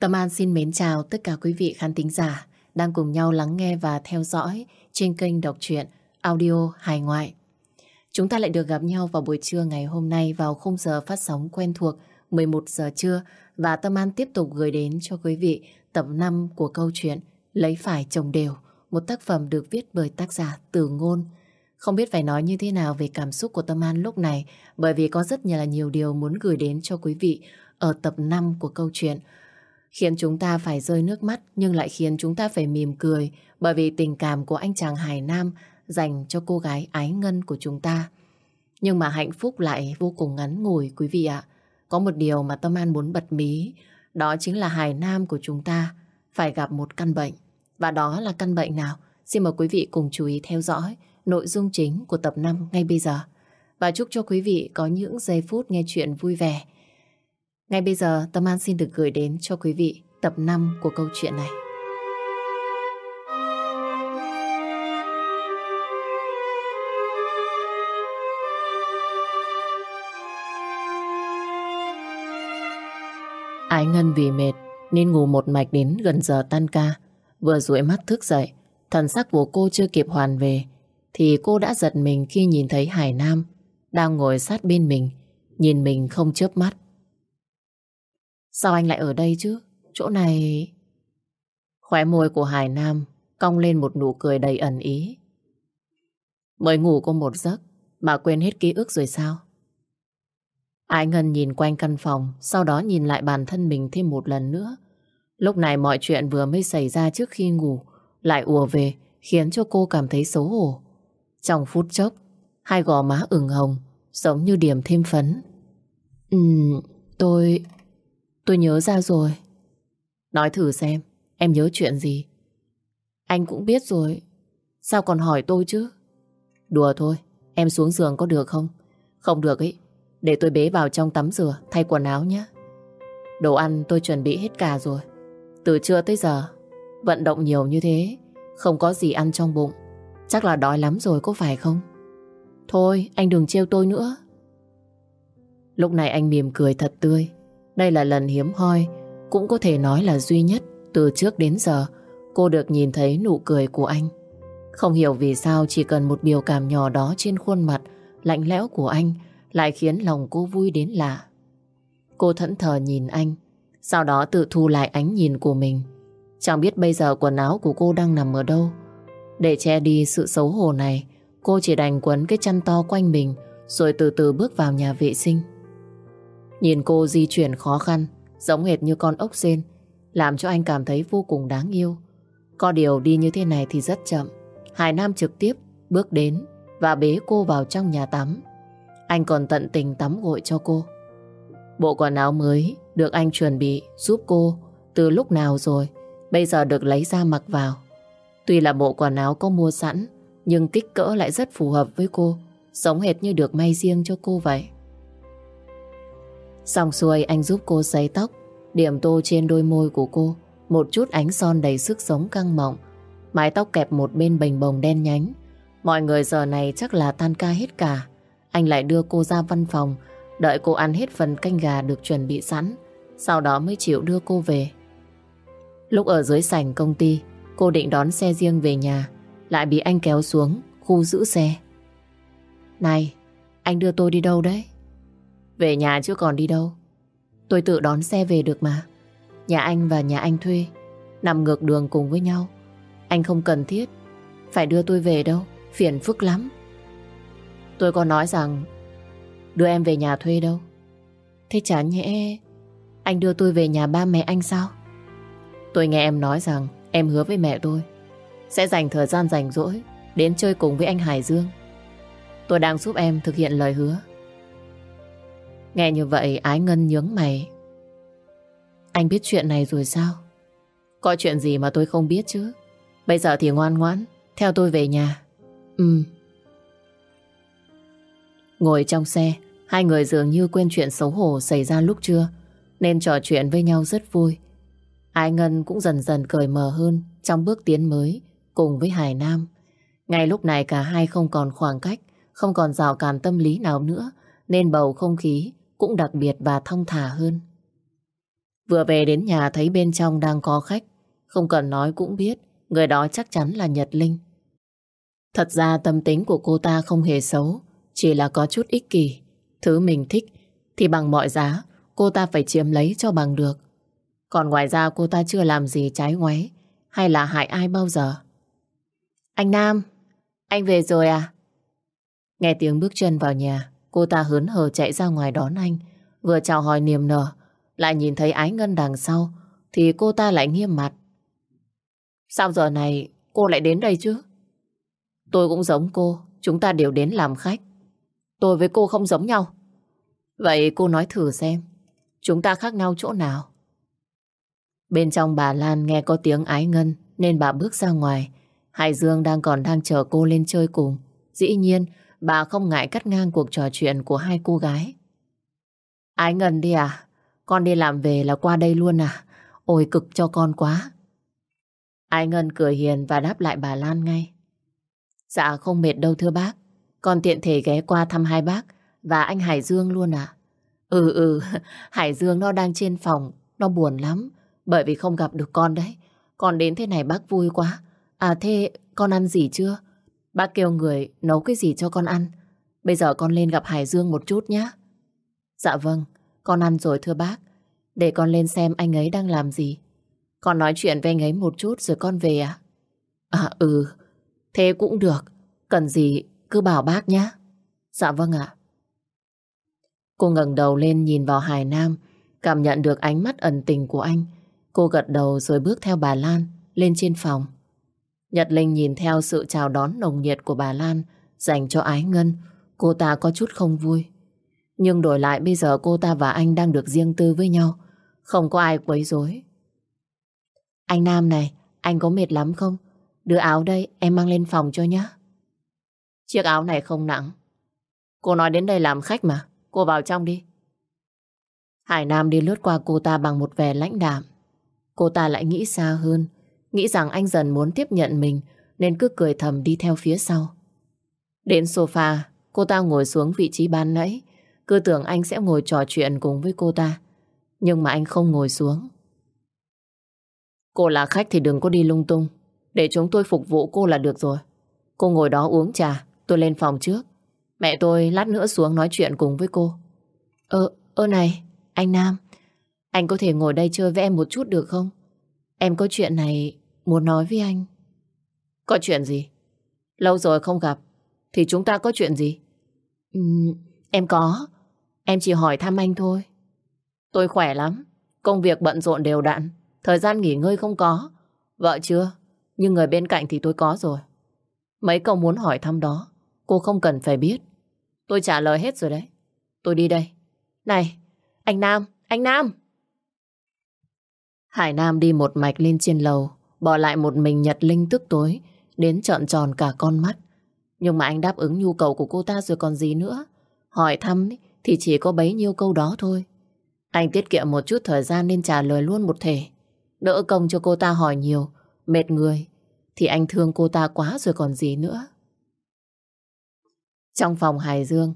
Tâm An xin mến chào tất cả quý vị khán thính giả đang cùng nhau lắng nghe và theo dõi trên kênh đọc truyện audio hài ngoại. Chúng ta lại được gặp nhau vào buổi trưa ngày hôm nay vào khung giờ phát sóng quen thuộc 11 giờ trưa và Tâm An tiếp tục gửi đến cho quý vị tập 5 của câu chuyện Lấy phải chồng đều, một tác phẩm được viết bởi tác giả Từ Ngôn. Không biết phải nói như thế nào về cảm xúc của Tâm An lúc này bởi vì có rất nhiều là nhiều điều muốn gửi đến cho quý vị ở tập 5 của câu chuyện khiến chúng ta phải rơi nước mắt nhưng lại khiến chúng ta phải mỉm cười bởi vì tình cảm của anh chàng Hải Nam dành cho cô gái ái ngân của chúng ta. Nhưng mà hạnh phúc lại vô cùng ngắn ngủi quý vị ạ. Có một điều mà Tâm An muốn bật mí, đó chính là Hải Nam của chúng ta phải gặp một căn bệnh. Và đó là căn bệnh nào? Xin mời quý vị cùng chú ý theo dõi nội dung chính của tập 5 ngay bây giờ. Và chúc cho quý vị có những giây phút nghe chuyện vui vẻ. Ngay bây giờ Tâm An xin được gửi đến cho quý vị tập 5 của câu chuyện này. Ái Ngân vì mệt nên ngủ một mạch đến gần giờ tan ca. Vừa rủi mắt thức dậy, thần sắc của cô chưa kịp hoàn về thì cô đã giật mình khi nhìn thấy Hải Nam đang ngồi sát bên mình, nhìn mình không chớp mắt. Sao anh lại ở đây chứ? Chỗ này... Khóe môi của Hải Nam cong lên một nụ cười đầy ẩn ý. Mới ngủ có một giấc mà quên hết ký ức rồi sao? Ái Ngân nhìn quanh căn phòng, sau đó nhìn lại bản thân mình thêm một lần nữa. Lúc này mọi chuyện vừa mới xảy ra trước khi ngủ, lại ùa về, khiến cho cô cảm thấy xấu hổ. Trong phút chốc, hai gò má ửng hồng, giống như điểm thêm phấn. Ừm, tôi tôi nhớ ra rồi. Nói thử xem, em nhớ chuyện gì? Anh cũng biết rồi, sao còn hỏi tôi chứ? Đùa thôi, em xuống giường có được không? Không được ấy, để tôi bế vào trong tắm rửa, thay quần áo nhé. Đồ ăn tôi chuẩn bị hết cả rồi. Từ trưa tới giờ, vận động nhiều như thế, không có gì ăn trong bụng. Chắc là đói lắm rồi có phải không? Thôi, anh đừng trêu tôi nữa. Lúc này anh mỉm cười thật tươi. Đây là lần hiếm hoi, cũng có thể nói là duy nhất từ trước đến giờ cô được nhìn thấy nụ cười của anh. Không hiểu vì sao chỉ cần một biểu cảm nhỏ đó trên khuôn mặt lạnh lẽo của anh lại khiến lòng cô vui đến lạ. Cô thẫn thờ nhìn anh, sau đó tự thu lại ánh nhìn của mình. Chẳng biết bây giờ quần áo của cô đang nằm ở đâu. Để che đi sự xấu hổ này, cô chỉ đành quấn cái chăn to quanh mình rồi từ từ bước vào nhà vệ sinh. Nhìn cô di chuyển khó khăn, giống hệt như con ốc sên, làm cho anh cảm thấy vô cùng đáng yêu. Có điều đi như thế này thì rất chậm. Hải Nam trực tiếp bước đến và bế cô vào trong nhà tắm. Anh còn tận tình tắm gội cho cô. Bộ quần áo mới được anh chuẩn bị giúp cô từ lúc nào rồi, bây giờ được lấy ra mặc vào. Tuy là bộ quần áo có mua sẵn, nhưng kích cỡ lại rất phù hợp với cô, giống hệt như được may riêng cho cô vậy. Xong xuôi anh giúp cô sấy tóc, điểm tô trên đôi môi của cô, một chút ánh son đầy sức sống căng mọng. Mái tóc kẹp một bên bềnh bồng đen nhánh. Mọi người giờ này chắc là tan ca hết cả. Anh lại đưa cô ra văn phòng, đợi cô ăn hết phần canh gà được chuẩn bị sẵn, sau đó mới chịu đưa cô về. Lúc ở dưới sảnh công ty, cô định đón xe riêng về nhà, lại bị anh kéo xuống khu giữ xe. Này, anh đưa tôi đi đâu đấy? Về nhà chứ còn đi đâu. Tôi tự đón xe về được mà. Nhà anh và nhà anh thuê, nằm ngược đường cùng với nhau. Anh không cần thiết, phải đưa tôi về đâu, phiền phức lắm. Tôi có nói rằng đưa em về nhà thuê đâu. Thế chả nhẽ anh đưa tôi về nhà ba mẹ anh sao? Tôi nghe em nói rằng em hứa với mẹ tôi sẽ dành thời gian rảnh rỗi đến chơi cùng với anh Hải Dương. Tôi đang giúp em thực hiện lời hứa. Nghe như vậy Ái Ngân nhướng mày. Anh biết chuyện này rồi sao? Có chuyện gì mà tôi không biết chứ? Bây giờ thì ngoan ngoãn, theo tôi về nhà. Ừ. Ngồi trong xe, hai người dường như quên chuyện xấu hổ xảy ra lúc trưa, nên trò chuyện với nhau rất vui. Ái Ngân cũng dần dần cởi mở hơn trong bước tiến mới cùng với Hải Nam. Ngay lúc này cả hai không còn khoảng cách, không còn rào cản tâm lý nào nữa, nên bầu không khí cũng đặc biệt và thông thả hơn. Vừa về đến nhà thấy bên trong đang có khách. Không cần nói cũng biết, người đó chắc chắn là Nhật Linh. Thật ra tâm tính của cô ta không hề xấu, chỉ là có chút ích kỷ. Thứ mình thích thì bằng mọi giá cô ta phải chiếm lấy cho bằng được. Còn ngoài ra cô ta chưa làm gì trái ngoáy hay là hại ai bao giờ. Anh Nam, anh về rồi à? Nghe tiếng bước chân vào nhà, cô ta hớn hở chạy ra ngoài đón anh, vừa chào hỏi niềm nở, lại nhìn thấy ái ngân đằng sau, thì cô ta lại nghiêm mặt. Sao giờ này cô lại đến đây chứ? Tôi cũng giống cô, chúng ta đều đến làm khách. Tôi với cô không giống nhau. Vậy cô nói thử xem, chúng ta khác nhau chỗ nào? Bên trong bà Lan nghe có tiếng ái ngân nên bà bước ra ngoài. Hải Dương đang còn đang chờ cô lên chơi cùng. Dĩ nhiên, bà không ngại cắt ngang cuộc trò chuyện của hai cô gái. Ái Ngân đi à? Con đi làm về là qua đây luôn à? Ôi cực cho con quá. Ái Ngân cười hiền và đáp lại bà Lan ngay. Dạ không mệt đâu thưa bác. Con tiện thể ghé qua thăm hai bác và anh Hải Dương luôn à? Ừ ừ, Hải Dương nó đang trên phòng, nó buồn lắm. Bởi vì không gặp được con đấy. Con đến thế này bác vui quá. À thế con ăn gì chưa? Bác kêu người nấu cái gì cho con ăn. Bây giờ con lên gặp Hải Dương một chút nhé. Dạ vâng, con ăn rồi thưa bác. Để con lên xem anh ấy đang làm gì. Con nói chuyện với anh ấy một chút rồi con về à? À ừ, thế cũng được. Cần gì cứ bảo bác nhé. Dạ vâng ạ. Cô ngẩng đầu lên nhìn vào Hải Nam, cảm nhận được ánh mắt ẩn tình của anh. Cô gật đầu rồi bước theo bà Lan lên trên phòng. Nhật Linh nhìn theo sự chào đón nồng nhiệt của bà Lan dành cho Ái Ngân, cô ta có chút không vui. Nhưng đổi lại bây giờ cô ta và anh đang được riêng tư với nhau, không có ai quấy rối. Anh Nam này, anh có mệt lắm không? Đưa áo đây, em mang lên phòng cho nhé. Chiếc áo này không nặng. Cô nói đến đây làm khách mà, cô vào trong đi. Hải Nam đi lướt qua cô ta bằng một vẻ lãnh đạm. Cô ta lại nghĩ xa hơn, nghĩ rằng anh dần muốn tiếp nhận mình nên cứ cười thầm đi theo phía sau. Đến sofa, cô ta ngồi xuống vị trí ban nãy, cứ tưởng anh sẽ ngồi trò chuyện cùng với cô ta. Nhưng mà anh không ngồi xuống. Cô là khách thì đừng có đi lung tung, để chúng tôi phục vụ cô là được rồi. Cô ngồi đó uống trà, tôi lên phòng trước. Mẹ tôi lát nữa xuống nói chuyện cùng với cô. Ơ, ơ này, anh Nam, anh có thể ngồi đây chơi với em một chút được không? Em có chuyện này muốn nói với anh. Có chuyện gì? Lâu rồi không gặp. Thì chúng ta có chuyện gì? Uhm, em có. Em chỉ hỏi thăm anh thôi. Tôi khỏe lắm. Công việc bận rộn đều đặn. Thời gian nghỉ ngơi không có. Vợ chưa? Nhưng người bên cạnh thì tôi có rồi. Mấy câu muốn hỏi thăm đó, cô không cần phải biết. Tôi trả lời hết rồi đấy. Tôi đi đây. Này, anh Nam, anh Nam! Hải Nam đi một mạch lên trên lầu, bỏ lại một mình Nhật Linh tức tối, đến trợn tròn cả con mắt. Nhưng mà anh đáp ứng nhu cầu của cô ta rồi còn gì nữa. Hỏi thăm thì chỉ có bấy nhiêu câu đó thôi. Anh tiết kiệm một chút thời gian nên trả lời luôn một thể. Đỡ công cho cô ta hỏi nhiều, mệt người, thì anh thương cô ta quá rồi còn gì nữa. Trong phòng Hải Dương,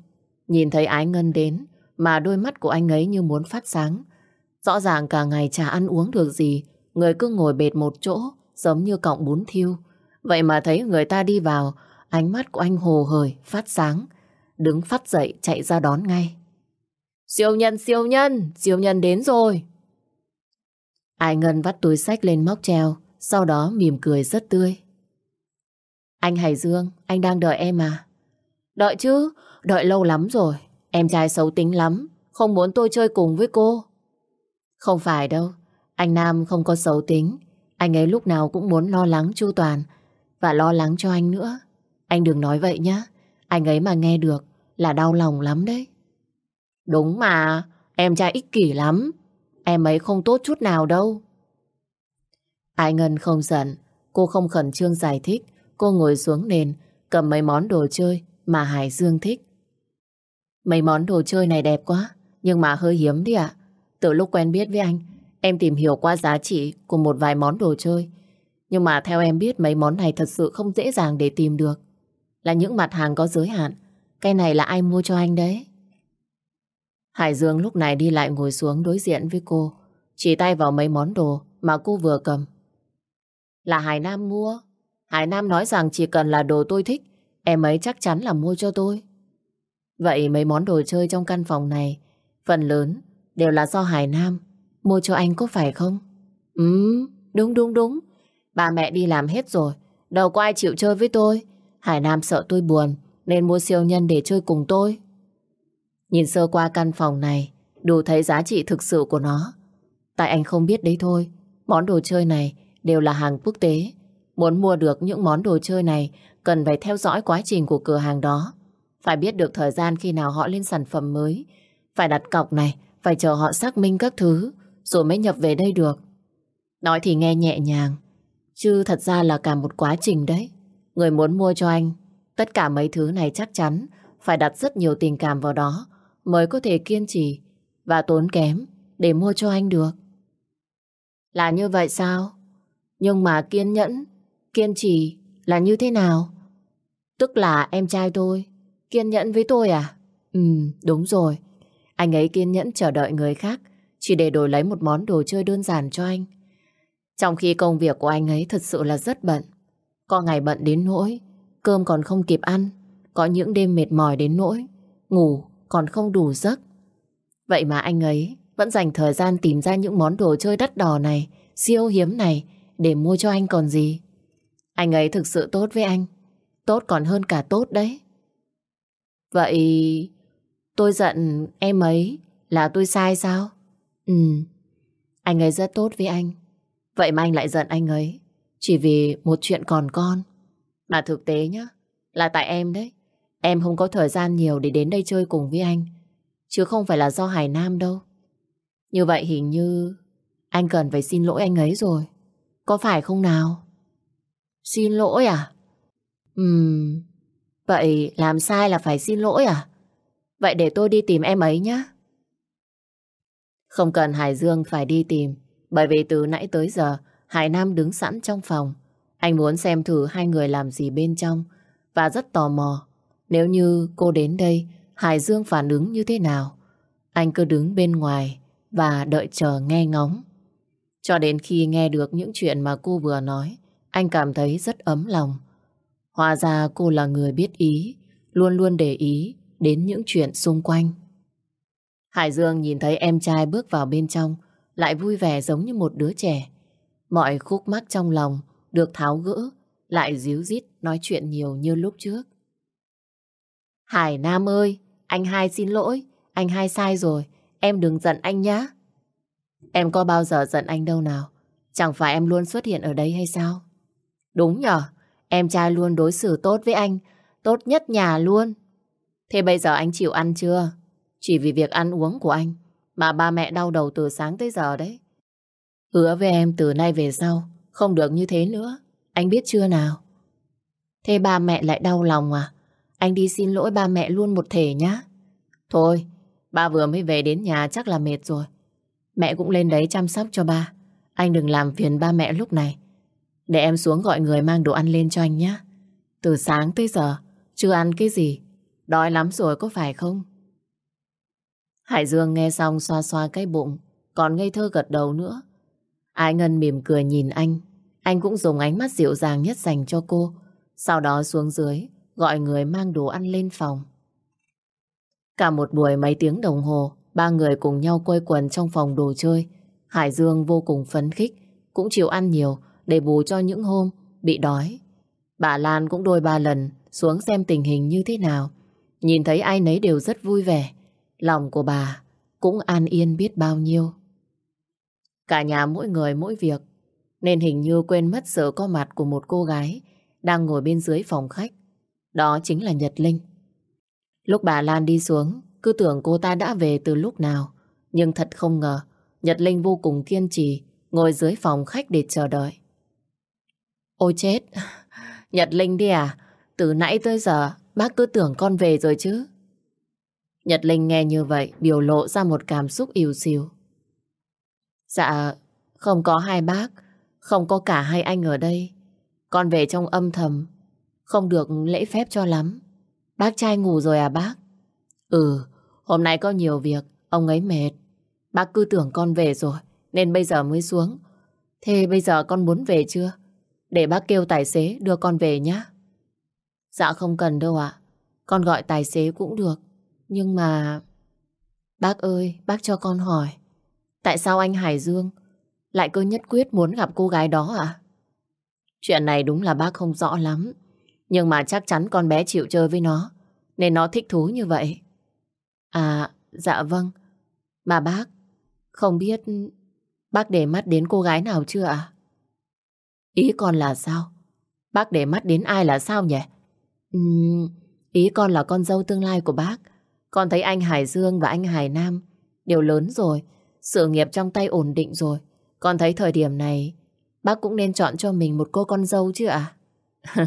nhìn thấy Ái Ngân đến, mà đôi mắt của anh ấy như muốn phát sáng. Rõ ràng cả ngày chả ăn uống được gì, người cứ ngồi bệt một chỗ, giống như cọng bún thiêu. Vậy mà thấy người ta đi vào, ánh mắt của anh hồ hởi, phát sáng. Đứng phát dậy chạy ra đón ngay. Siêu nhân, siêu nhân, siêu nhân đến rồi. Ai Ngân vắt túi sách lên móc treo, sau đó mỉm cười rất tươi. Anh Hải Dương, anh đang đợi em à? Đợi chứ, đợi lâu lắm rồi. Em trai xấu tính lắm, không muốn tôi chơi cùng với cô. Không phải đâu, anh Nam không có xấu tính. Anh ấy lúc nào cũng muốn lo lắng chu toàn và lo lắng cho anh nữa. Anh đừng nói vậy nhá. Anh ấy mà nghe được là đau lòng lắm đấy. Đúng mà, em trai ích kỷ lắm. Em ấy không tốt chút nào đâu. Ai Ngân không giận, cô không khẩn trương giải thích. Cô ngồi xuống nền, cầm mấy món đồ chơi mà Hải Dương thích. Mấy món đồ chơi này đẹp quá, nhưng mà hơi hiếm đi ạ. Từ lúc quen biết với anh, em tìm hiểu qua giá trị của một vài món đồ chơi. Nhưng mà theo em biết mấy món này thật sự không dễ dàng để tìm được. Là những mặt hàng có giới hạn. Cái này là ai mua cho anh đấy? Hải Dương lúc này đi lại ngồi xuống đối diện với cô. chỉ tay vào mấy món đồ mà cô vừa cầm. Là Hải Nam mua. Hải Nam nói rằng chỉ cần là đồ tôi thích, em ấy chắc chắn là mua cho tôi. Vậy mấy món đồ chơi trong căn phòng này, phần lớn đều là do Hải Nam mua cho anh có phải không? Ừ, đúng đúng đúng. Ba mẹ đi làm hết rồi, đâu có ai chịu chơi với tôi. Hải Nam sợ tôi buồn, nên mua siêu nhân để chơi cùng tôi. Nhìn sơ qua căn phòng này, đủ thấy giá trị thực sự của nó. Tại anh không biết đấy thôi, món đồ chơi này đều là hàng quốc tế. Muốn mua được những món đồ chơi này, cần phải theo dõi quá trình của cửa hàng đó. Phải biết được thời gian khi nào họ lên sản phẩm mới. Phải đặt cọc này, phải chờ họ xác minh các thứ, rồi mới nhập về đây được. Nói thì nghe nhẹ nhàng, chứ thật ra là cả một quá trình đấy. Người muốn mua cho anh, tất cả mấy thứ này chắc chắn phải đặt rất nhiều tình cảm vào đó mới có thể kiên trì và tốn kém để mua cho anh được. Là như vậy sao? Nhưng mà kiên nhẫn, kiên trì là như thế nào? Tức là em trai tôi, kiên nhẫn với tôi à? Ừ, đúng rồi. Anh ấy kiên nhẫn chờ đợi người khác chỉ để đổi lấy một món đồ chơi đơn giản cho anh. Trong khi công việc của anh ấy thật sự là rất bận. Có ngày bận đến nỗi, cơm còn không kịp ăn. Có những đêm mệt mỏi đến nỗi, ngủ còn không đủ giấc. Vậy mà anh ấy vẫn dành thời gian tìm ra những món đồ chơi đắt đỏ này, siêu hiếm này để mua cho anh còn gì. Anh ấy thực sự tốt với anh. Tốt còn hơn cả tốt đấy. Vậy tôi giận em ấy là tôi sai sao? Ừ, anh ấy rất tốt với anh. Vậy mà anh lại giận anh ấy chỉ vì một chuyện còn con. Mà thực tế nhá, là tại em đấy. Em không có thời gian nhiều để đến đây chơi cùng với anh. Chứ không phải là do Hải Nam đâu. Như vậy hình như anh cần phải xin lỗi anh ấy rồi. Có phải không nào? Xin lỗi à? Ừm, vậy làm sai là phải xin lỗi à? Vậy để tôi đi tìm em ấy nhé. Không cần Hải Dương phải đi tìm, bởi vì từ nãy tới giờ Hải Nam đứng sẵn trong phòng. Anh muốn xem thử hai người làm gì bên trong và rất tò mò. Nếu như cô đến đây, Hải Dương phản ứng như thế nào? Anh cứ đứng bên ngoài và đợi chờ nghe ngóng. Cho đến khi nghe được những chuyện mà cô vừa nói, anh cảm thấy rất ấm lòng. Hóa ra cô là người biết ý, luôn luôn để ý đến những chuyện xung quanh. Hải Dương nhìn thấy em trai bước vào bên trong, lại vui vẻ giống như một đứa trẻ. Mọi khúc mắc trong lòng được tháo gỡ, lại díu dít nói chuyện nhiều như lúc trước. Hải Nam ơi, anh hai xin lỗi, anh hai sai rồi, em đừng giận anh nhá. Em có bao giờ giận anh đâu nào, chẳng phải em luôn xuất hiện ở đây hay sao? Đúng nhở, em trai luôn đối xử tốt với anh, tốt nhất nhà luôn. Thế bây giờ anh chịu ăn chưa? Chỉ vì việc ăn uống của anh mà ba mẹ đau đầu từ sáng tới giờ đấy. Hứa với em từ nay về sau không được như thế nữa. Anh biết chưa nào? Thế ba mẹ lại đau lòng à? Anh đi xin lỗi ba mẹ luôn một thể nhá. Thôi, ba vừa mới về đến nhà chắc là mệt rồi. Mẹ cũng lên đấy chăm sóc cho ba. Anh đừng làm phiền ba mẹ lúc này. Để em xuống gọi người mang đồ ăn lên cho anh nhé. Từ sáng tới giờ, chưa ăn cái gì. Đói lắm rồi có phải không? Hải Dương nghe xong xoa xoa cái bụng, còn ngây thơ gật đầu nữa. Ai Ngân mỉm cười nhìn anh. Anh cũng dùng ánh mắt dịu dàng nhất dành cho cô. Sau đó xuống dưới, gọi người mang đồ ăn lên phòng. Cả một buổi mấy tiếng đồng hồ, ba người cùng nhau quây quần trong phòng đồ chơi. Hải Dương vô cùng phấn khích, cũng chịu ăn nhiều để bù cho những hôm bị đói. Bà Lan cũng đôi ba lần xuống xem tình hình như thế nào. Nhìn thấy ai nấy đều rất vui vẻ. Lòng của bà cũng an yên biết bao nhiêu. Cả nhà mỗi người mỗi việc, nên hình như quên mất sự có mặt của một cô gái đang ngồi bên dưới phòng khách. Đó chính là Nhật Linh. Lúc bà Lan đi xuống, cứ tưởng cô ta đã về từ lúc nào. Nhưng thật không ngờ, Nhật Linh vô cùng kiên trì, ngồi dưới phòng khách để chờ đợi. Ôi chết, Nhật Linh đi à? Từ nãy tới giờ, bác cứ tưởng con về rồi chứ. Nhật Linh nghe như vậy, biểu lộ ra một cảm xúc yếu xìu. Dạ, không có hai bác, không có cả hai anh ở đây. Con về trong âm thầm, không được lễ phép cho lắm. Bác trai ngủ rồi à bác? Ừ, hôm nay có nhiều việc, ông ấy mệt. Bác cứ tưởng con về rồi, nên bây giờ mới xuống. Thế bây giờ con muốn về chưa? Để bác kêu tài xế đưa con về nhé. Dạ không cần đâu ạ. Con gọi tài xế cũng được. Nhưng mà... Bác ơi, bác cho con hỏi. Tại sao anh Hải Dương lại cứ nhất quyết muốn gặp cô gái đó à? Chuyện này đúng là bác không rõ lắm. Nhưng mà chắc chắn con bé chịu chơi với nó. Nên nó thích thú như vậy. À, dạ vâng. Mà bác, không biết bác để mắt đến cô gái nào chưa ạ? Ý con là sao? Bác để mắt đến ai là sao nhỉ? Uhm, ý con là con dâu tương lai của bác. Con thấy anh Hải Dương và anh Hải Nam đều lớn rồi. Sự nghiệp trong tay ổn định rồi. Con thấy thời điểm này bác cũng nên chọn cho mình một cô con dâu chứ ạ?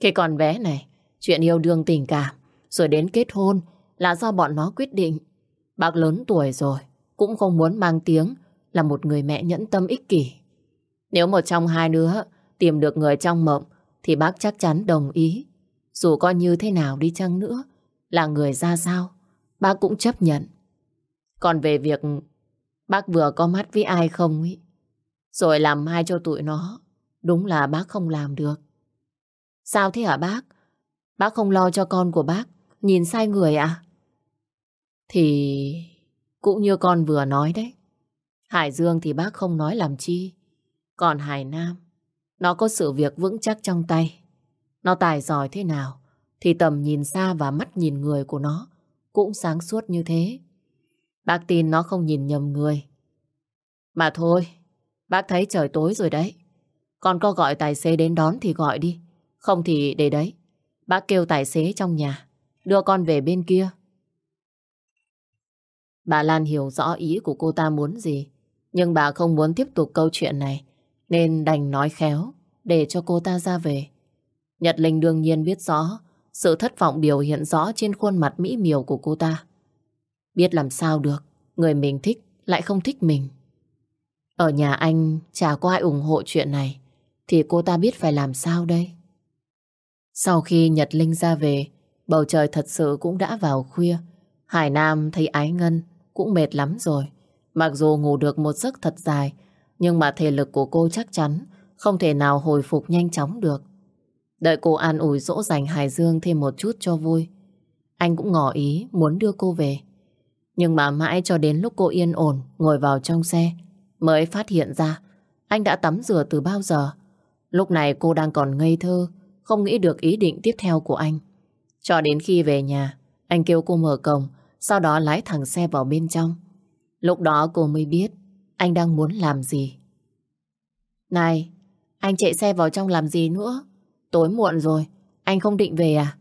Cái con bé này, chuyện yêu đương tình cảm, rồi đến kết hôn là do bọn nó quyết định. Bác lớn tuổi rồi, cũng không muốn mang tiếng là một người mẹ nhẫn tâm ích kỷ. Nếu một trong hai đứa tìm được người trong mộng thì bác chắc chắn đồng ý. Dù có như thế nào đi chăng nữa, là người ra sao, bác cũng chấp nhận. Còn về việc bác vừa có mắt với ai không ý, rồi làm mai cho tụi nó, đúng là bác không làm được. Sao thế hả bác? Bác không lo cho con của bác, nhìn sai người à? Thì cũng như con vừa nói đấy. Hải Dương thì bác không nói làm chi. Còn Hải Nam, nó có sự việc vững chắc trong tay. Nó tài giỏi thế nào, thì tầm nhìn xa và mắt nhìn người của nó cũng sáng suốt như thế. Bác tin nó không nhìn nhầm người. Mà thôi, bác thấy trời tối rồi đấy. còn có gọi tài xế đến đón thì gọi đi. Không thì để đấy. Bác kêu tài xế trong nhà, đưa con về bên kia. Bà Lan hiểu rõ ý của cô ta muốn gì, nhưng bà không muốn tiếp tục câu chuyện này, nên đành nói khéo để cho cô ta ra về. Nhật Linh đương nhiên biết rõ sự thất vọng biểu hiện rõ trên khuôn mặt mỹ miều của cô ta. Biết làm sao được, người mình thích lại không thích mình. Ở nhà anh chả có ai ủng hộ chuyện này, thì cô ta biết phải làm sao đây? Sau khi Nhật Linh ra về, bầu trời thật sự cũng đã vào khuya. Hải Nam thấy ái ngân, cũng mệt lắm rồi. Mặc dù ngủ được một giấc thật dài, nhưng mà thể lực của cô chắc chắn không thể nào hồi phục nhanh chóng được. Đợi cô an ủi dỗ dành Hải Dương thêm một chút cho vui. Anh cũng ngỏ ý muốn đưa cô về. Nhưng mà mãi cho đến lúc cô yên ổn ngồi vào trong xe mới phát hiện ra anh đã tắm rửa từ bao giờ. Lúc này cô đang còn ngây thơ không nghĩ được ý định tiếp theo của anh. Cho đến khi về nhà anh kêu cô mở cổng sau đó lái thẳng xe vào bên trong. Lúc đó cô mới biết anh đang muốn làm gì. Này, anh chạy xe vào trong làm gì nữa? Tối muộn rồi, anh không định về à?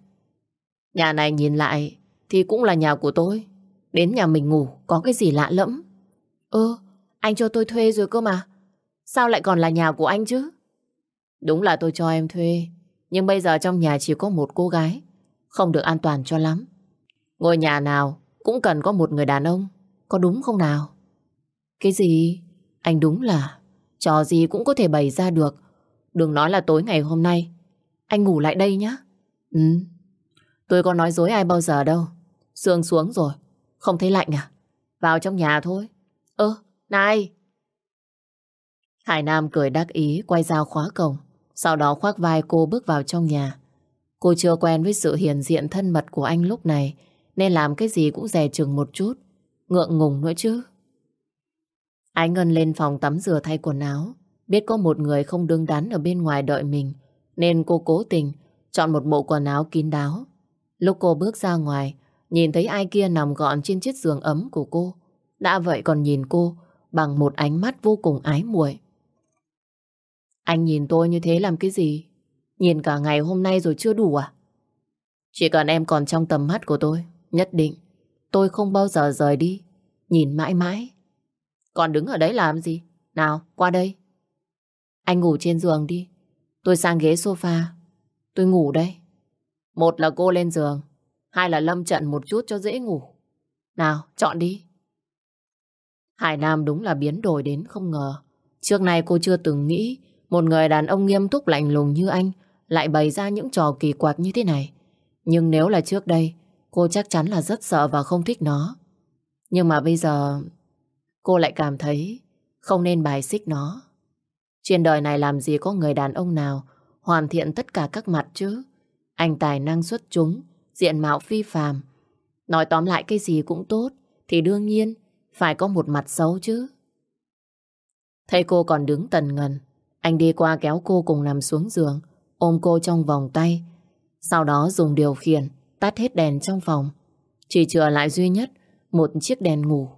Nhà này nhìn lại thì cũng là nhà của tôi. Đến nhà mình ngủ có cái gì lạ lẫm. Ơ, anh cho tôi thuê rồi cơ mà. Sao lại còn là nhà của anh chứ? Đúng là tôi cho em thuê. Nhưng bây giờ trong nhà chỉ có một cô gái. Không được an toàn cho lắm. Ngôi nhà nào cũng cần có một người đàn ông. Có đúng không nào? Cái gì? Anh đúng là trò gì cũng có thể bày ra được. Đừng nói là tối ngày hôm nay anh ngủ lại đây nhá. Ừ. Tôi có nói dối ai bao giờ đâu. Sương xuống rồi. Không thấy lạnh à? Vào trong nhà thôi. Ơ, này! Hải Nam cười đắc ý quay ra khóa cổng. Sau đó khoác vai cô bước vào trong nhà. Cô chưa quen với sự hiền diện thân mật của anh lúc này nên làm cái gì cũng dè chừng một chút. Ngượng ngùng nữa chứ. Ái Ngân lên phòng tắm rửa thay quần áo. Biết có một người không đứng đắn ở bên ngoài đợi mình nên cô cố tình chọn một bộ quần áo kín đáo. Lúc cô bước ra ngoài, nhìn thấy ai kia nằm gọn trên chiếc giường ấm của cô. Đã vậy còn nhìn cô bằng một ánh mắt vô cùng ái muội. Anh nhìn tôi như thế làm cái gì? Nhìn cả ngày hôm nay rồi chưa đủ à? Chỉ cần em còn trong tầm mắt của tôi, nhất định tôi không bao giờ rời đi. Nhìn mãi mãi. Còn đứng ở đấy làm gì? Nào, qua đây. Anh ngủ trên giường đi. Tôi sang ghế sofa. Tôi ngủ đây. Một là cô lên giường. Hai là lâm trận một chút cho dễ ngủ. Nào, chọn đi. Hải Nam đúng là biến đổi đến không ngờ. Trước nay cô chưa từng nghĩ một người đàn ông nghiêm túc lạnh lùng như anh lại bày ra những trò kỳ quặc như thế này. Nhưng nếu là trước đây, cô chắc chắn là rất sợ và không thích nó. Nhưng mà bây giờ, cô lại cảm thấy không nên bài xích nó. Trên đời này làm gì có người đàn ông nào hoàn thiện tất cả các mặt chứ. Anh tài năng xuất chúng, diện mạo phi phàm. Nói tóm lại cái gì cũng tốt, thì đương nhiên phải có một mặt xấu chứ. Thấy cô còn đứng tần ngần, anh đi qua kéo cô cùng nằm xuống giường, ôm cô trong vòng tay. Sau đó dùng điều khiển, tắt hết đèn trong phòng. Chỉ chừa lại duy nhất một chiếc đèn ngủ.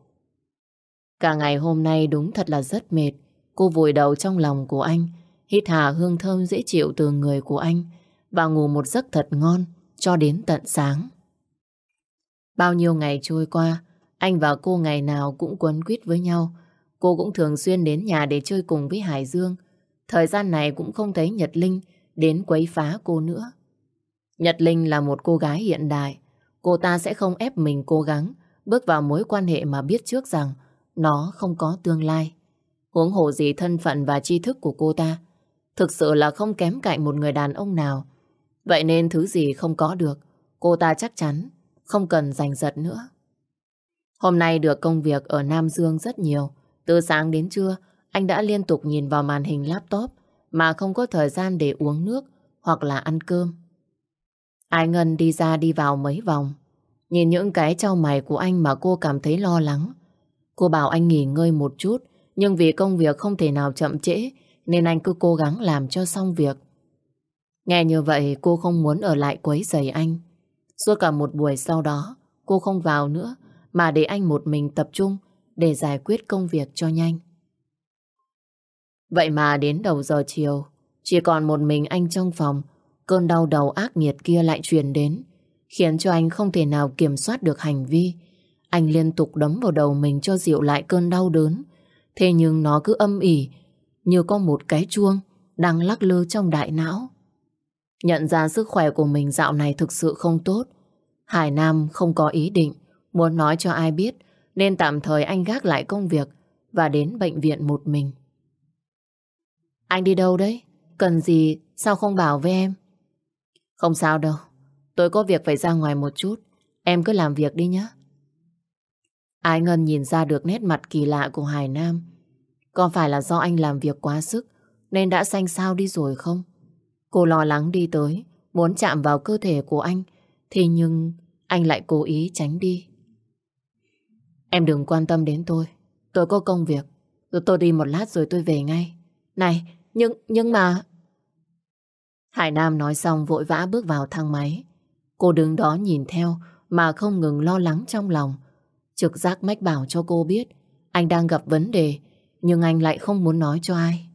Cả ngày hôm nay đúng thật là rất mệt. Cô vùi đầu trong lòng của anh, hít hà hương thơm dễ chịu từ người của anh và ngủ một giấc thật ngon cho đến tận sáng. Bao nhiêu ngày trôi qua, anh và cô ngày nào cũng quấn quýt với nhau. Cô cũng thường xuyên đến nhà để chơi cùng với Hải Dương. Thời gian này cũng không thấy Nhật Linh đến quấy phá cô nữa. Nhật Linh là một cô gái hiện đại. Cô ta sẽ không ép mình cố gắng bước vào mối quan hệ mà biết trước rằng nó không có tương lai. Huống hồ gì thân phận và tri thức của cô ta thực sự là không kém cạnh một người đàn ông nào. Vậy nên thứ gì không có được, cô ta chắc chắn không cần giành giật nữa. Hôm nay được công việc ở Nam Dương rất nhiều. Từ sáng đến trưa, anh đã liên tục nhìn vào màn hình laptop mà không có thời gian để uống nước hoặc là ăn cơm. Ai Ngân đi ra đi vào mấy vòng. Nhìn những cái trao mày của anh mà cô cảm thấy lo lắng. Cô bảo anh nghỉ ngơi một chút, nhưng vì công việc không thể nào chậm trễ, nên anh cứ cố gắng làm cho xong việc. Nghe như vậy cô không muốn ở lại quấy rầy anh. Suốt cả một buổi sau đó, cô không vào nữa, mà để anh một mình tập trung để giải quyết công việc cho nhanh. Vậy mà đến đầu giờ chiều, chỉ còn một mình anh trong phòng, cơn đau đầu ác nghiệt kia lại truyền đến, khiến cho anh không thể nào kiểm soát được hành vi. Anh liên tục đấm vào đầu mình cho dịu lại cơn đau đớn, thế nhưng nó cứ âm ỉ, như có một cái chuông đang lắc lư trong đại não. Nhận ra sức khỏe của mình dạo này thực sự không tốt, Hải Nam không có ý định muốn nói cho ai biết, nên tạm thời anh gác lại công việc và đến bệnh viện một mình. Anh đi đâu đấy? Cần gì? Sao không bảo với em? Không sao đâu. Tôi có việc phải ra ngoài một chút. Em cứ làm việc đi nhé. Ai Ngân nhìn ra được nét mặt kỳ lạ của Hải Nam. Có phải là do anh làm việc quá sức nên đã xanh sao đi rồi không? Cô lo lắng đi tới, muốn chạm vào cơ thể của anh. Thế nhưng anh lại cố ý tránh đi. Em đừng quan tâm đến tôi. Tôi có công việc. Rồi tôi đi một lát rồi tôi về ngay. Này, nhưng, nhưng mà... Hải Nam nói xong vội vã bước vào thang máy. Cô đứng đó nhìn theo mà không ngừng lo lắng trong lòng. Trực giác mách bảo cho cô biết anh đang gặp vấn đề nhưng anh lại không muốn nói cho ai.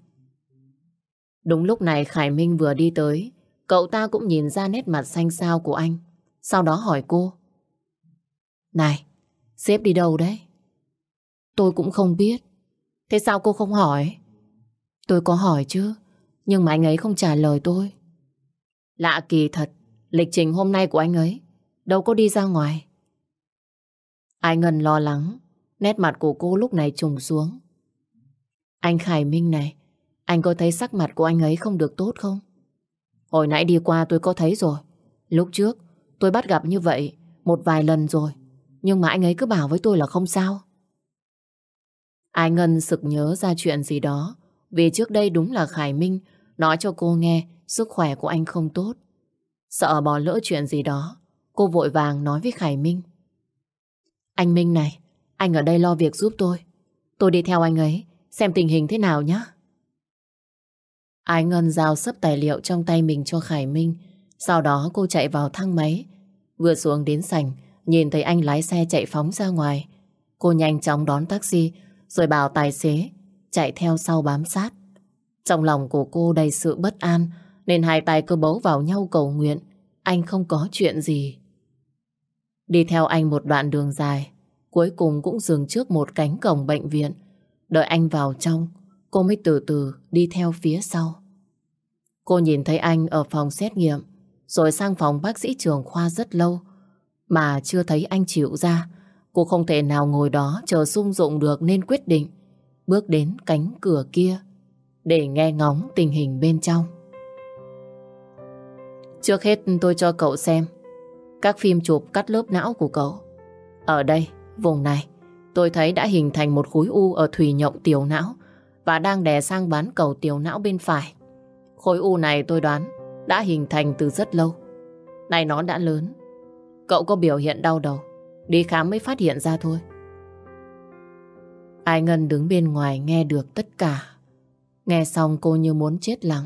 Đúng lúc này Khải Minh vừa đi tới cậu ta cũng nhìn ra nét mặt xanh xao của anh. Sau đó hỏi cô Này, sếp đi đâu đấy? Tôi cũng không biết. Thế sao cô không hỏi? Tôi có hỏi chứ, nhưng mà anh ấy không trả lời tôi. Lạ kỳ thật, lịch trình hôm nay của anh ấy đâu có đi ra ngoài. Ai ngân lo lắng, nét mặt của cô lúc này trùng xuống. Anh Khải Minh này, anh có thấy sắc mặt của anh ấy không được tốt không? Hồi nãy đi qua tôi có thấy rồi. Lúc trước, tôi bắt gặp như vậy một vài lần rồi. Nhưng mà anh ấy cứ bảo với tôi là không sao. Ai Ngân sực nhớ ra chuyện gì đó. Vì trước đây đúng là Khải Minh nói cho cô nghe sức khỏe của anh không tốt. Sợ bỏ lỡ chuyện gì đó, cô vội vàng nói với Khải Minh. Anh Minh này, anh ở đây lo việc giúp tôi. Tôi đi theo anh ấy, xem tình hình thế nào nhé. Ái Ngân giao sấp tài liệu trong tay mình cho Khải Minh. Sau đó cô chạy vào thang máy. Vừa xuống đến sảnh, nhìn thấy anh lái xe chạy phóng ra ngoài. Cô nhanh chóng đón taxi, rồi bảo tài xế chạy theo sau bám sát. Trong lòng của cô đầy sự bất an, nên hai tay cơ bấu vào nhau cầu nguyện. Anh không có chuyện gì. Đi theo anh một đoạn đường dài, cuối cùng cũng dừng trước một cánh cổng bệnh viện. Đợi anh vào trong, cô mới từ từ đi theo phía sau. Cô nhìn thấy anh ở phòng xét nghiệm, rồi sang phòng bác sĩ trường khoa rất lâu, mà chưa thấy anh chịu ra. Cô không thể nào ngồi đó chờ sung dụng được nên quyết định bước đến cánh cửa kia để nghe ngóng tình hình bên trong. Trước hết tôi cho cậu xem các phim chụp cắt lớp não của cậu. Ở đây, vùng này, tôi thấy đã hình thành một khối u ở thủy nhộng tiểu não và đang đè sang bán cầu tiểu não bên phải. Khối u này tôi đoán đã hình thành từ rất lâu. Này nó đã lớn. Cậu có biểu hiện đau đầu. Đi khám mới phát hiện ra thôi. Ai Ngân đứng bên ngoài nghe được tất cả. Nghe xong cô như muốn chết lặng.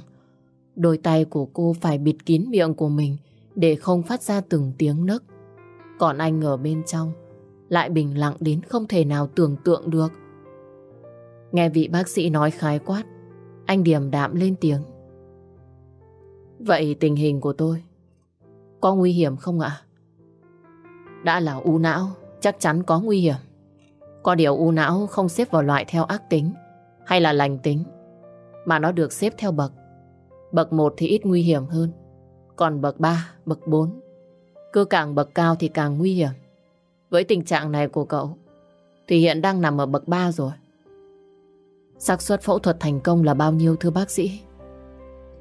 Đôi tay của cô phải bịt kín miệng của mình để không phát ra từng tiếng nấc. Còn anh ở bên trong lại bình lặng đến không thể nào tưởng tượng được. Nghe vị bác sĩ nói khái quát, anh điềm đạm lên tiếng. Vậy tình hình của tôi có nguy hiểm không ạ? Đã là u não, chắc chắn có nguy hiểm. Có điều u não không xếp vào loại theo ác tính hay là lành tính, mà nó được xếp theo bậc. Bậc 1 thì ít nguy hiểm hơn, còn bậc 3, bậc 4. Cứ càng bậc cao thì càng nguy hiểm. Với tình trạng này của cậu, thì hiện đang nằm ở bậc 3 rồi. xác suất phẫu thuật thành công là bao nhiêu thưa bác sĩ?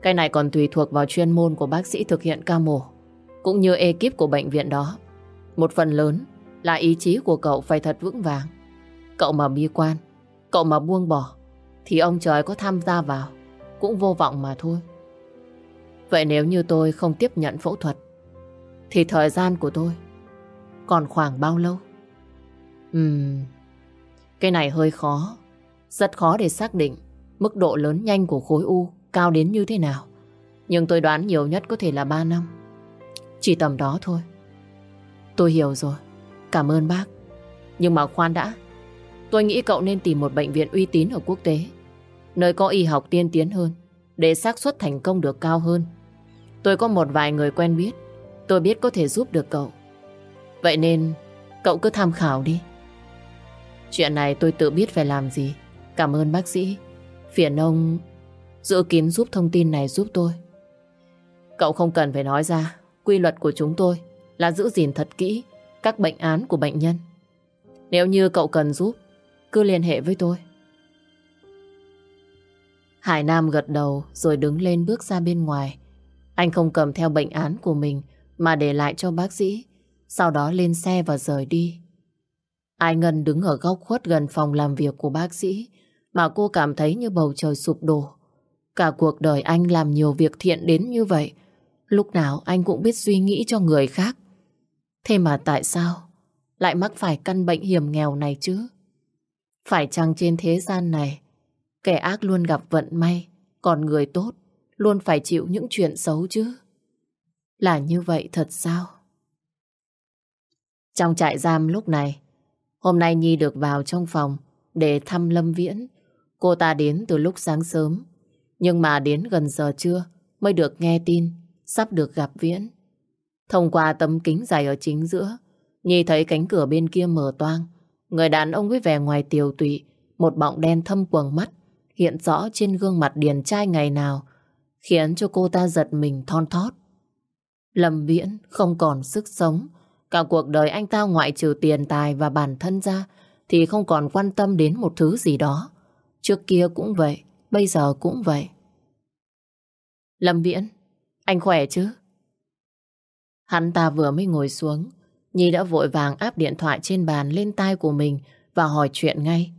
Cái này còn tùy thuộc vào chuyên môn của bác sĩ thực hiện ca mổ, cũng như ekip của bệnh viện đó. Một phần lớn là ý chí của cậu phải thật vững vàng. Cậu mà bi quan, cậu mà buông bỏ, thì ông trời có tham gia vào, cũng vô vọng mà thôi. Vậy nếu như tôi không tiếp nhận phẫu thuật, thì thời gian của tôi còn khoảng bao lâu? Ừm, cái này hơi khó, rất khó để xác định mức độ lớn nhanh của khối u cao đến như thế nào. Nhưng tôi đoán nhiều nhất có thể là 3 năm. Chỉ tầm đó thôi. Tôi hiểu rồi. Cảm ơn bác. Nhưng mà khoan đã. Tôi nghĩ cậu nên tìm một bệnh viện uy tín ở quốc tế. Nơi có y học tiên tiến hơn. Để xác suất thành công được cao hơn. Tôi có một vài người quen biết. Tôi biết có thể giúp được cậu. Vậy nên cậu cứ tham khảo đi. Chuyện này tôi tự biết phải làm gì. Cảm ơn bác sĩ. Phiền ông giữ kín giúp thông tin này giúp tôi. Cậu không cần phải nói ra. Quy luật của chúng tôi là giữ gìn thật kỹ các bệnh án của bệnh nhân. Nếu như cậu cần giúp, cứ liên hệ với tôi. Hải Nam gật đầu rồi đứng lên bước ra bên ngoài. Anh không cầm theo bệnh án của mình mà để lại cho bác sĩ, sau đó lên xe và rời đi. Ai Ngân đứng ở góc khuất gần phòng làm việc của bác sĩ mà cô cảm thấy như bầu trời sụp đổ. Cả cuộc đời anh làm nhiều việc thiện đến như vậy, lúc nào anh cũng biết suy nghĩ cho người khác. Thế mà tại sao lại mắc phải căn bệnh hiểm nghèo này chứ? Phải chăng trên thế gian này, kẻ ác luôn gặp vận may, còn người tốt luôn phải chịu những chuyện xấu chứ? Là như vậy thật sao? Trong trại giam lúc này, hôm nay Nhi được vào trong phòng để thăm Lâm Viễn. Cô ta đến từ lúc sáng sớm, nhưng mà đến gần giờ trưa mới được nghe tin sắp được gặp Viễn. Thông qua tấm kính dài ở chính giữa, Nhi thấy cánh cửa bên kia mở toang. Người đàn ông với vẻ ngoài tiều tụy, một bọng đen thâm quầng mắt, hiện rõ trên gương mặt điền trai ngày nào, khiến cho cô ta giật mình thon thót. Lâm Viễn không còn sức sống, cả cuộc đời anh ta ngoại trừ tiền tài và bản thân ra, thì không còn quan tâm đến một thứ gì đó. Trước kia cũng vậy, bây giờ cũng vậy. Lâm Viễn, anh khỏe chứ? Hắn ta vừa mới ngồi xuống, Nhi đã vội vàng áp điện thoại trên bàn lên tai của mình và hỏi chuyện ngay.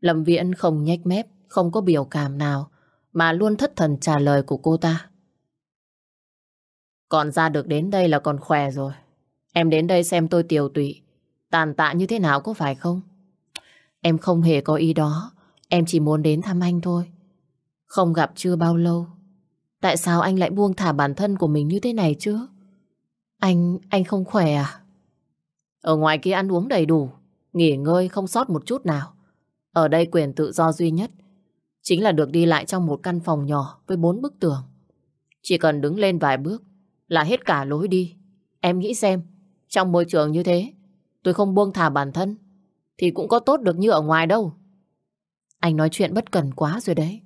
Lâm Viễn không nhếch mép, không có biểu cảm nào, mà luôn thất thần trả lời của cô ta. Còn ra được đến đây là còn khỏe rồi. Em đến đây xem tôi tiều tụy, tàn tạ như thế nào có phải không? Em không hề có ý đó, em chỉ muốn đến thăm anh thôi. Không gặp chưa bao lâu. Tại sao anh lại buông thả bản thân của mình như thế này chứ? Anh, anh không khỏe à? Ở ngoài kia ăn uống đầy đủ, nghỉ ngơi không sót một chút nào. Ở đây quyền tự do duy nhất chính là được đi lại trong một căn phòng nhỏ với bốn bức tường. Chỉ cần đứng lên vài bước là hết cả lối đi. Em nghĩ xem, trong môi trường như thế, tôi không buông thả bản thân, thì cũng có tốt được như ở ngoài đâu. Anh nói chuyện bất cần quá rồi đấy.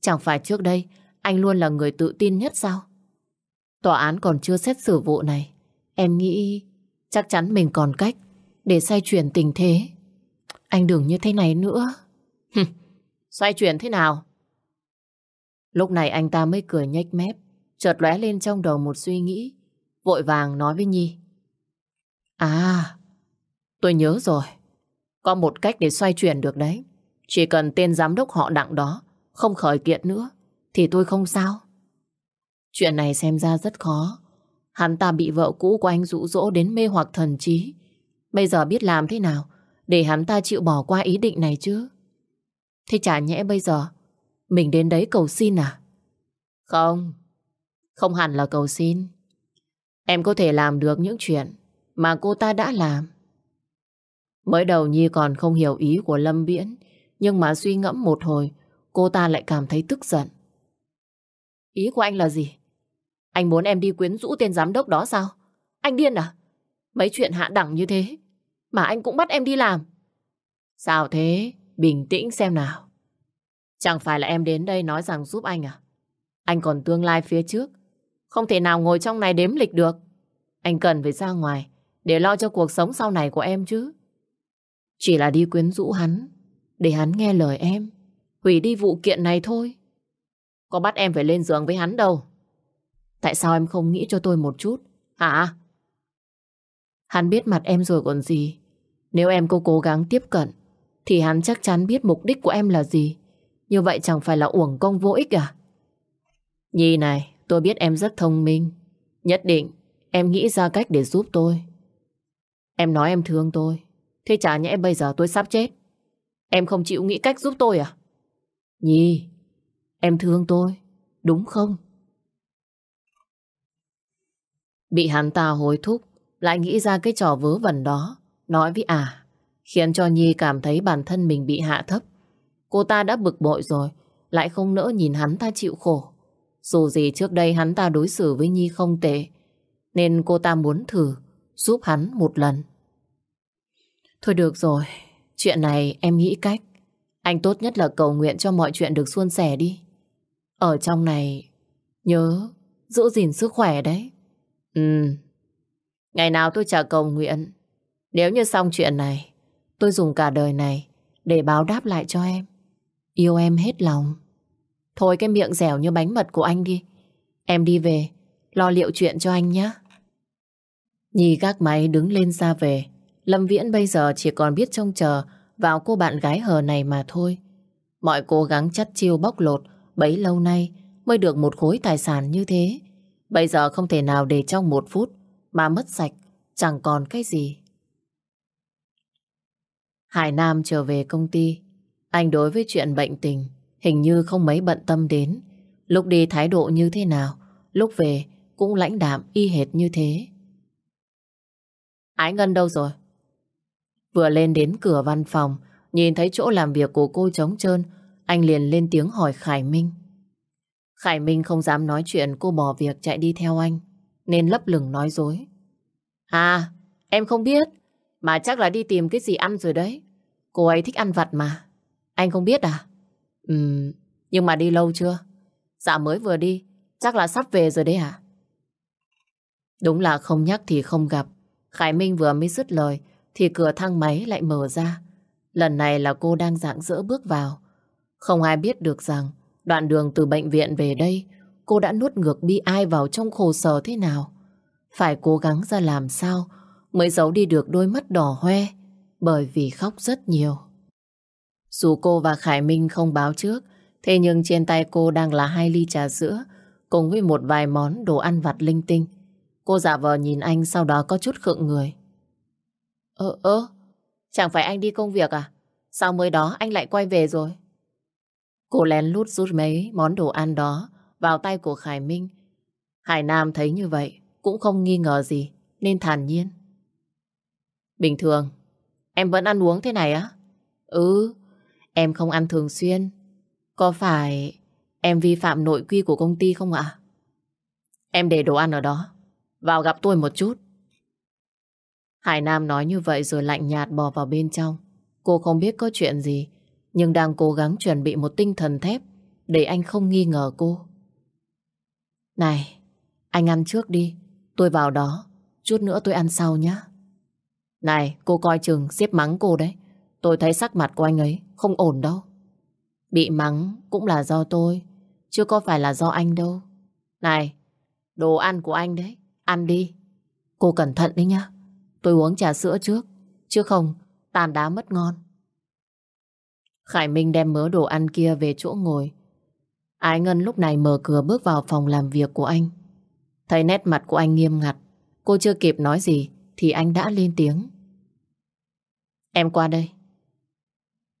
Chẳng phải trước đây anh luôn là người tự tin nhất sao? Tòa án còn chưa xét xử vụ này. Em nghĩ chắc chắn mình còn cách để xoay chuyển tình thế. Anh đừng như thế này nữa xoay chuyển thế nào? Lúc này anh ta mới cười nhếch mép, chợt lóe lên trong đầu một suy nghĩ, vội vàng nói với Nhi. À, tôi nhớ rồi. Có một cách để xoay chuyển được đấy. Chỉ cần tên giám đốc họ đặng đó không khởi kiện nữa thì tôi không sao. Chuyện này xem ra rất khó. Hắn ta bị vợ cũ của anh dụ dỗ đến mê hoặc thần trí. Bây giờ biết làm thế nào để hắn ta chịu bỏ qua ý định này chứ? Thế chả nhẽ bây giờ mình đến đấy cầu xin à? Không, không hẳn là cầu xin. Em có thể làm được những chuyện mà cô ta đã làm. Mới đầu Nhi còn không hiểu ý của Lâm Viễn, nhưng mà suy ngẫm một hồi, cô ta lại cảm thấy tức giận. Ý của anh là gì? Anh muốn em đi quyến rũ tên giám đốc đó sao? Anh điên à? Mấy chuyện hạ đẳng như thế, mà anh cũng bắt em đi làm. Sao thế? Bình tĩnh xem nào. Chẳng phải là em đến đây nói rằng giúp anh à? Anh còn tương lai phía trước. Không thể nào ngồi trong này đếm lịch được. Anh cần phải ra ngoài để lo cho cuộc sống sau này của em chứ. Chỉ là đi quyến rũ hắn, để hắn nghe lời em. Hủy đi vụ kiện này thôi. Có bắt em phải lên giường với hắn đâu. Tại sao em không nghĩ cho tôi một chút? Hả? Hắn biết mặt em rồi còn gì. Nếu em có cố gắng tiếp cận thì hắn chắc chắn biết mục đích của em là gì. Như vậy chẳng phải là uổng công vô ích à? Nhi này, tôi biết em rất thông minh. Nhất định em nghĩ ra cách để giúp tôi. Em nói em thương tôi. Thế chả nhẽ bây giờ tôi sắp chết. Em không chịu nghĩ cách giúp tôi à? Nhi, em thương tôi, đúng không? Bị hắn ta hối thúc, lại nghĩ ra cái trò vớ vẩn đó, nói với à, khiến cho Nhi cảm thấy bản thân mình bị hạ thấp. Cô ta đã bực bội rồi, lại không nỡ nhìn hắn ta chịu khổ. Dù gì trước đây hắn ta đối xử với Nhi không tệ, nên cô ta muốn thử giúp hắn một lần. Thôi được rồi, chuyện này em nghĩ cách. Anh tốt nhất là cầu nguyện cho mọi chuyện được suôn sẻ đi. Ở trong này, nhớ giữ gìn sức khỏe đấy. Ừ, ngày nào tôi trả cầu nguyện. Nếu như xong chuyện này, tôi dùng cả đời này để báo đáp lại cho em. Yêu em hết lòng. Thôi cái miệng dẻo như bánh mật của anh đi. Em đi về, lo liệu chuyện cho anh nhé. Nhi gác máy đứng lên ra về. Lâm Viễn bây giờ chỉ còn biết trông chờ vào cô bạn gái hờ này mà thôi. Mọi cố gắng chắt chiêu bóc lột bấy lâu nay mới được một khối tài sản như thế. Bây giờ không thể nào để trong một phút mà mất sạch, chẳng còn cái gì. Hải Nam trở về công ty. Anh đối với chuyện bệnh tình hình như không mấy bận tâm đến. Lúc đi thái độ như thế nào, lúc về cũng lãnh đạm y hệt như thế. Ái Ngân đâu rồi? Vừa lên đến cửa văn phòng, nhìn thấy chỗ làm việc của cô trống trơn, anh liền lên tiếng hỏi Khải Minh. Khải Minh không dám nói chuyện cô bỏ việc chạy đi theo anh, nên lấp lửng nói dối. À, em không biết, mà chắc là đi tìm cái gì ăn rồi đấy. Cô ấy thích ăn vặt mà. Anh không biết à? Ừm, nhưng mà đi lâu chưa? Dạ mới vừa đi, chắc là sắp về rồi đấy à? Đúng là không nhắc thì không gặp. Khải Minh vừa mới dứt lời thì cửa thang máy lại mở ra. Lần này là cô đang dạng dỡ bước vào. Không ai biết được rằng đoạn đường từ bệnh viện về đây cô đã nuốt ngược bi ai vào trong khổ sở thế nào. Phải cố gắng ra làm sao mới giấu đi được đôi mắt đỏ hoe bởi vì khóc rất nhiều. Dù cô và Khải Minh không báo trước thế nhưng trên tay cô đang là hai ly trà sữa cùng với một vài món đồ ăn vặt linh tinh. Cô giả vờ nhìn anh sau đó có chút khựng người. Ơ ơ, chẳng phải anh đi công việc à? Sao mới đó anh lại quay về rồi? Cô lén lút rút mấy món đồ ăn đó vào tay của Khải Minh. Hải Nam thấy như vậy cũng không nghi ngờ gì nên thản nhiên. Bình thường, em vẫn ăn uống thế này á? Ừ, em không ăn thường xuyên. Có phải em vi phạm nội quy của công ty không ạ? Em để đồ ăn ở đó. Vào gặp tôi một chút. Hải Nam nói như vậy rồi lạnh nhạt bò vào bên trong. Cô không biết có chuyện gì, nhưng đang cố gắng chuẩn bị một tinh thần thép để anh không nghi ngờ cô. Này, anh ăn trước đi, tôi vào đó, chút nữa tôi ăn sau nhé. Này, cô coi chừng xếp mắng cô đấy. Tôi thấy sắc mặt của anh ấy không ổn đâu. Bị mắng cũng là do tôi, chứ có phải là do anh đâu. Này, đồ ăn của anh đấy, ăn đi. Cô cẩn thận đấy nhá. Tôi uống trà sữa trước, chứ không tàn đá mất ngon. Khải Minh đem mớ đồ ăn kia về chỗ ngồi. Ái Ngân lúc này mở cửa bước vào phòng làm việc của anh. Thấy nét mặt của anh nghiêm ngặt, cô chưa kịp nói gì thì anh đã lên tiếng. Em qua đây.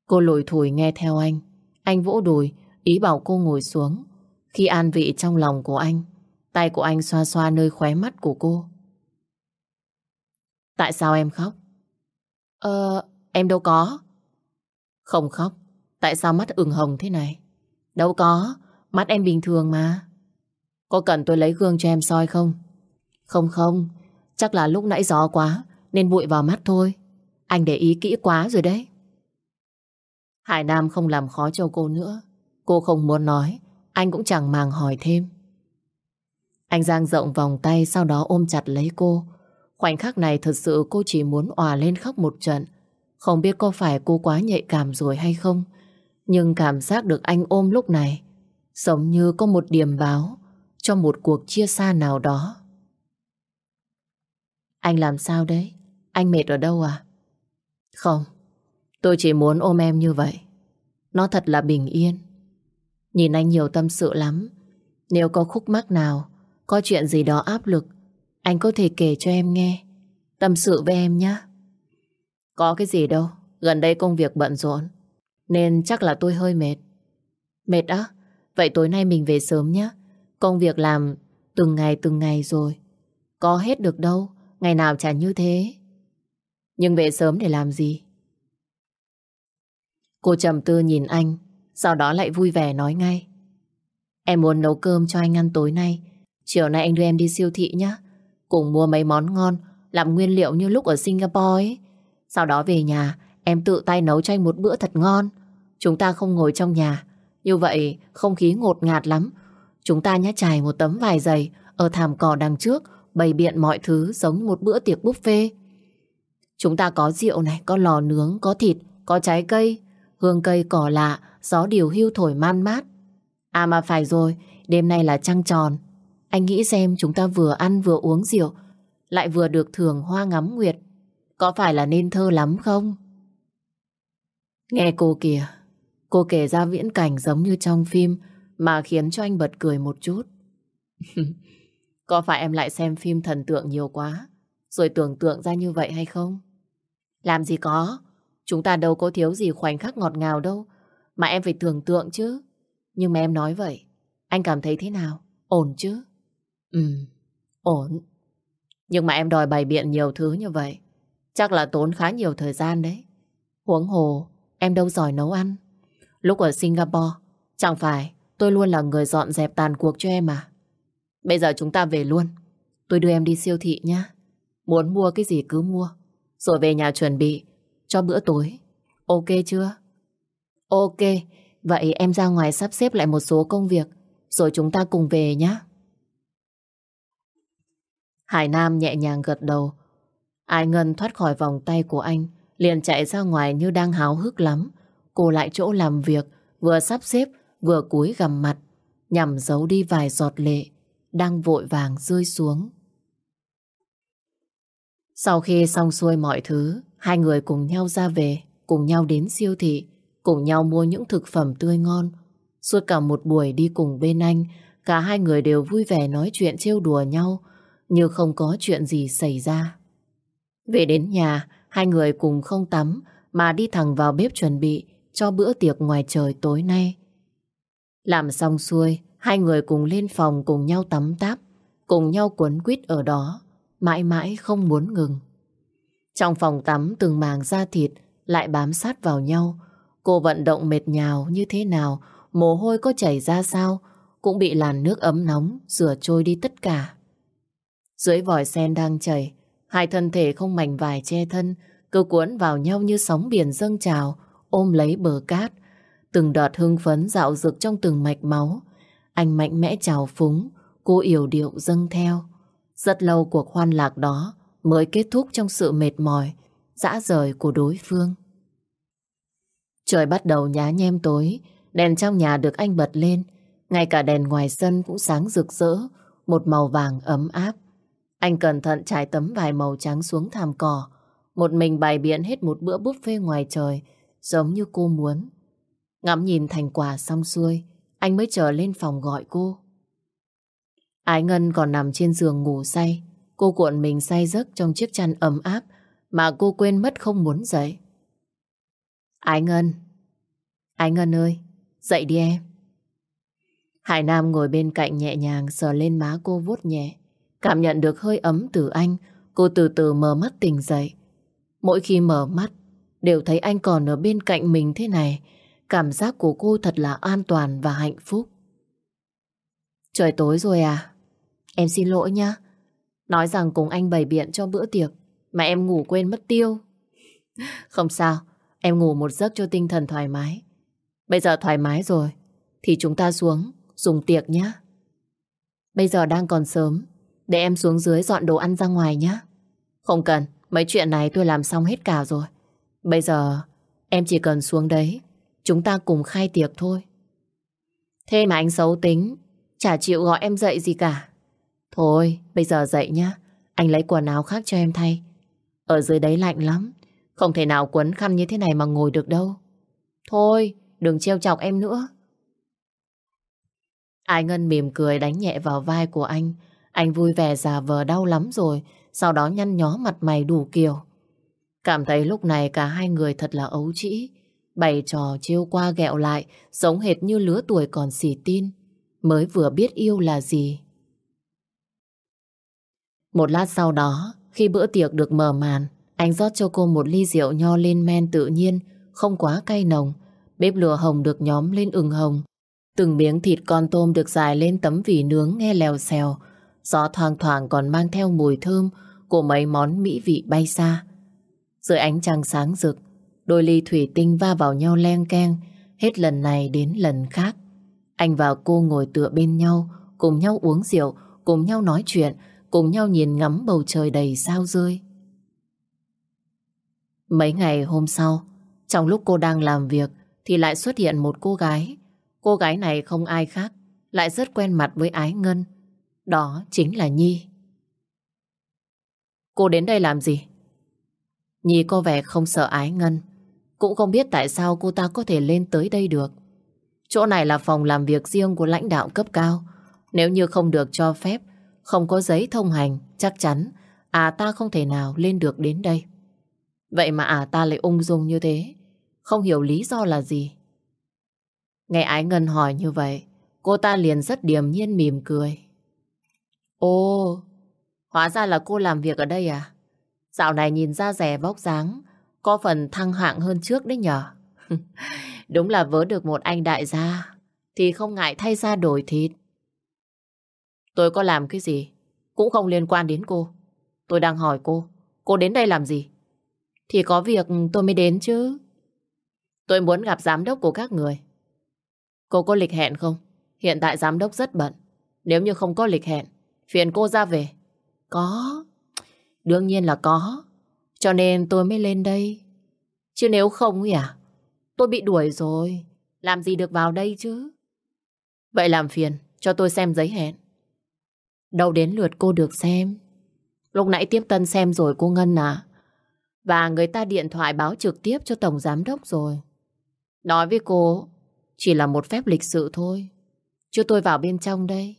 Cô lùi thủi nghe theo anh. Anh vỗ đùi, ý bảo cô ngồi xuống. Khi an vị trong lòng của anh, tay của anh xoa xoa nơi khóe mắt của cô. Tại sao em khóc? Ờ, em đâu có. Không khóc. Tại sao mắt ửng hồng thế này? Đâu có, mắt em bình thường mà. Có cần tôi lấy gương cho em soi không? Không không, chắc là lúc nãy gió quá nên bụi vào mắt thôi. Anh để ý kỹ quá rồi đấy. Hải Nam không làm khó cho cô nữa. Cô không muốn nói, anh cũng chẳng màng hỏi thêm. Anh giang rộng vòng tay sau đó ôm chặt lấy cô. Khoảnh khắc này thật sự cô chỉ muốn òa lên khóc một trận. Không biết có phải cô quá nhạy cảm rồi hay không. Nhưng cảm giác được anh ôm lúc này giống như có một điểm báo cho một cuộc chia xa nào đó. Anh làm sao đấy? Anh mệt ở đâu à? Không, tôi chỉ muốn ôm em như vậy. Nó thật là bình yên. Nhìn anh nhiều tâm sự lắm. Nếu có khúc mắc nào, có chuyện gì đó áp lực, anh có thể kể cho em nghe. Tâm sự với em nhé. Có cái gì đâu, gần đây công việc bận rộn. Nên chắc là tôi hơi mệt. Mệt á? Vậy tối nay mình về sớm nhé. Công việc làm từng ngày từng ngày rồi. Có hết được đâu, ngày nào chả như thế. Nhưng về sớm để làm gì? Cô trầm tư nhìn anh, sau đó lại vui vẻ nói ngay. Em muốn nấu cơm cho anh ăn tối nay. Chiều nay anh đưa em đi siêu thị nhé. Cùng mua mấy món ngon, làm nguyên liệu như lúc ở Singapore ấy. Sau đó về nhà, em tự tay nấu cho anh một bữa thật ngon. Chúng ta không ngồi trong nhà. Như vậy, không khí ngột ngạt lắm. Chúng ta nhá trải một tấm vải dày ở thảm cỏ đằng trước, bày biện mọi thứ giống một bữa tiệc buffet. Chúng ta có rượu này, có lò nướng, có thịt, có trái cây, hương cây cỏ lạ, gió điều hưu thổi man mát. À mà phải rồi, đêm nay là trăng tròn. Anh nghĩ xem chúng ta vừa ăn vừa uống rượu, lại vừa được thưởng hoa ngắm nguyệt. Có phải là nên thơ lắm không? Nghe cô kìa, cô kể ra viễn cảnh giống như trong phim mà khiến cho anh bật cười một chút. Có phải em lại xem phim thần tượng nhiều quá, rồi tưởng tượng ra như vậy hay không? Làm gì có, chúng ta đâu có thiếu gì khoảnh khắc ngọt ngào đâu, mà em phải tưởng tượng chứ. Nhưng mà em nói vậy, anh cảm thấy thế nào? Ổn chứ? Ừ, ổn. Nhưng mà em đòi bày biện nhiều thứ như vậy, chắc là tốn khá nhiều thời gian đấy. Huống hồ, em đâu giỏi nấu ăn. Lúc ở Singapore, chẳng phải tôi luôn là người dọn dẹp tàn cuộc cho em à? Bây giờ chúng ta về luôn. Tôi đưa em đi siêu thị nhá. Muốn mua cái gì cứ mua. Rồi về nhà chuẩn bị cho bữa tối. Ok chưa? Ok. Vậy em ra ngoài sắp xếp lại một số công việc. Rồi chúng ta cùng về nhé. Hải Nam nhẹ nhàng gật đầu. Ai Ngân thoát khỏi vòng tay của anh. Liền chạy ra ngoài như đang háo hức lắm. Cô lại chỗ làm việc. Vừa sắp xếp, vừa cúi gằm mặt. Nhằm giấu đi vài giọt lệ đang vội vàng rơi xuống. Sau khi xong xuôi mọi thứ, hai người cùng nhau ra về, cùng nhau đến siêu thị, cùng nhau mua những thực phẩm tươi ngon. Suốt cả một buổi đi cùng bên anh, cả hai người đều vui vẻ nói chuyện trêu đùa nhau, như không có chuyện gì xảy ra. Về đến nhà, hai người cùng không tắm, mà đi thẳng vào bếp chuẩn bị cho bữa tiệc ngoài trời tối nay. Làm xong xuôi, Hai người cùng lên phòng cùng nhau tắm táp, cùng nhau quấn quýt ở đó, mãi mãi không muốn ngừng. Trong phòng tắm từng màng da thịt lại bám sát vào nhau. Cô vận động mệt nhào như thế nào, mồ hôi có chảy ra sao, cũng bị làn nước ấm nóng rửa trôi đi tất cả. Dưới vòi sen đang chảy, hai thân thể không mảnh vải che thân, cứ cuốn vào nhau như sóng biển dâng trào, ôm lấy bờ cát. Từng đợt hưng phấn dạo dực trong từng mạch máu, anh mạnh mẽ chào phúng, cô yểu điệu dâng theo. Rất lâu cuộc hoan lạc đó mới kết thúc trong sự mệt mỏi, dã rời của đối phương. Trời bắt đầu nhá nhem tối, đèn trong nhà được anh bật lên, ngay cả đèn ngoài sân cũng sáng rực rỡ, một màu vàng ấm áp. Anh cẩn thận trải tấm vải màu trắng xuống thảm cỏ, một mình bày biện hết một bữa buffet ngoài trời, giống như cô muốn. Ngắm nhìn thành quả xong xuôi, anh mới trở lên phòng gọi cô. Ái Ngân còn nằm trên giường ngủ say. Cô cuộn mình say giấc trong chiếc chăn ấm áp mà cô quên mất không muốn dậy. Ái Ngân, Ái Ngân ơi, dậy đi em. Hải Nam ngồi bên cạnh nhẹ nhàng sờ lên má cô vuốt nhẹ. Cảm nhận được hơi ấm từ anh, cô từ từ mở mắt tỉnh dậy. Mỗi khi mở mắt, đều thấy anh còn ở bên cạnh mình thế này. Cảm giác của cô thật là an toàn và hạnh phúc. Trời tối rồi à? Em xin lỗi nhá. Nói rằng cùng anh bày biện cho bữa tiệc, mà em ngủ quên mất tiêu. Không sao, em ngủ một giấc cho tinh thần thoải mái. Bây giờ thoải mái rồi, thì chúng ta xuống, dùng tiệc nhé. Bây giờ đang còn sớm, để em xuống dưới dọn đồ ăn ra ngoài nhé. Không cần, mấy chuyện này tôi làm xong hết cả rồi. Bây giờ em chỉ cần xuống đấy, chúng ta cùng khai tiệc thôi. Thế mà anh xấu tính, chả chịu gọi em dậy gì cả. Thôi, bây giờ dậy nhá, anh lấy quần áo khác cho em thay. Ở dưới đấy lạnh lắm, không thể nào quấn khăn như thế này mà ngồi được đâu. Thôi, đừng trêu chọc em nữa. Ai Ngân mỉm cười đánh nhẹ vào vai của anh. Anh vui vẻ giả vờ đau lắm rồi, sau đó nhăn nhó mặt mày đủ kiểu. Cảm thấy lúc này cả hai người thật là ấu trĩ. Bày trò trêu qua ghẹo lại, giống hệt như lứa tuổi còn xỉ tin. Mới vừa biết yêu là gì. Một lát sau đó, khi bữa tiệc được mở màn, anh rót cho cô một ly rượu nho lên men tự nhiên, không quá cay nồng. Bếp lửa hồng được nhóm lên ửng hồng. Từng miếng thịt con tôm được dài lên tấm vỉ nướng nghe lèo xèo. Gió thoang thoảng còn mang theo mùi thơm của mấy món mỹ vị bay xa. Dưới ánh trăng sáng rực, đôi ly thủy tinh va vào nhau len keng, hết lần này đến lần khác. Anh và cô ngồi tựa bên nhau, cùng nhau uống rượu, cùng nhau nói chuyện, cùng nhau nhìn ngắm bầu trời đầy sao rơi. Mấy ngày hôm sau, trong lúc cô đang làm việc thì lại xuất hiện một cô gái. Cô gái này không ai khác, lại rất quen mặt với Ái Ngân. Đó chính là Nhi. Cô đến đây làm gì? Nhi có vẻ không sợ Ái Ngân. Cũng không biết tại sao cô ta có thể lên tới đây được. Chỗ này là phòng làm việc riêng của lãnh đạo cấp cao. Nếu như không được cho phép, không có giấy thông hành, chắc chắn à ta không thể nào lên được đến đây. Vậy mà à ta lại ung dung như thế, không hiểu lý do là gì. Nghe Ái Ngân hỏi như vậy, cô ta liền rất điềm nhiên mỉm cười. Ồ, hóa ra là cô làm việc ở đây à? Dạo này nhìn ra rẻ vóc dáng, có phần thăng hạng hơn trước đấy nhở? Đúng là vớ được một anh đại gia, thì không ngại thay ra đổi thịt. Tôi có làm cái gì, cũng không liên quan đến cô. Tôi đang hỏi cô, cô đến đây làm gì? Thì có việc tôi mới đến chứ. Tôi muốn gặp giám đốc của các người. Cô có lịch hẹn không? Hiện tại giám đốc rất bận. Nếu như không có lịch hẹn, phiền cô ra về. Có. Đương nhiên là có. Cho nên tôi mới lên đây. Chứ nếu không ý à? Tôi bị đuổi rồi. Làm gì được vào đây chứ? Vậy làm phiền, cho tôi xem giấy hẹn. Đâu đến lượt cô được xem. Lúc nãy tiếp tân xem rồi cô Ngân à. Và người ta điện thoại báo trực tiếp cho Tổng Giám Đốc rồi. Nói với cô, chỉ là một phép lịch sự thôi. Chứ tôi vào bên trong đây.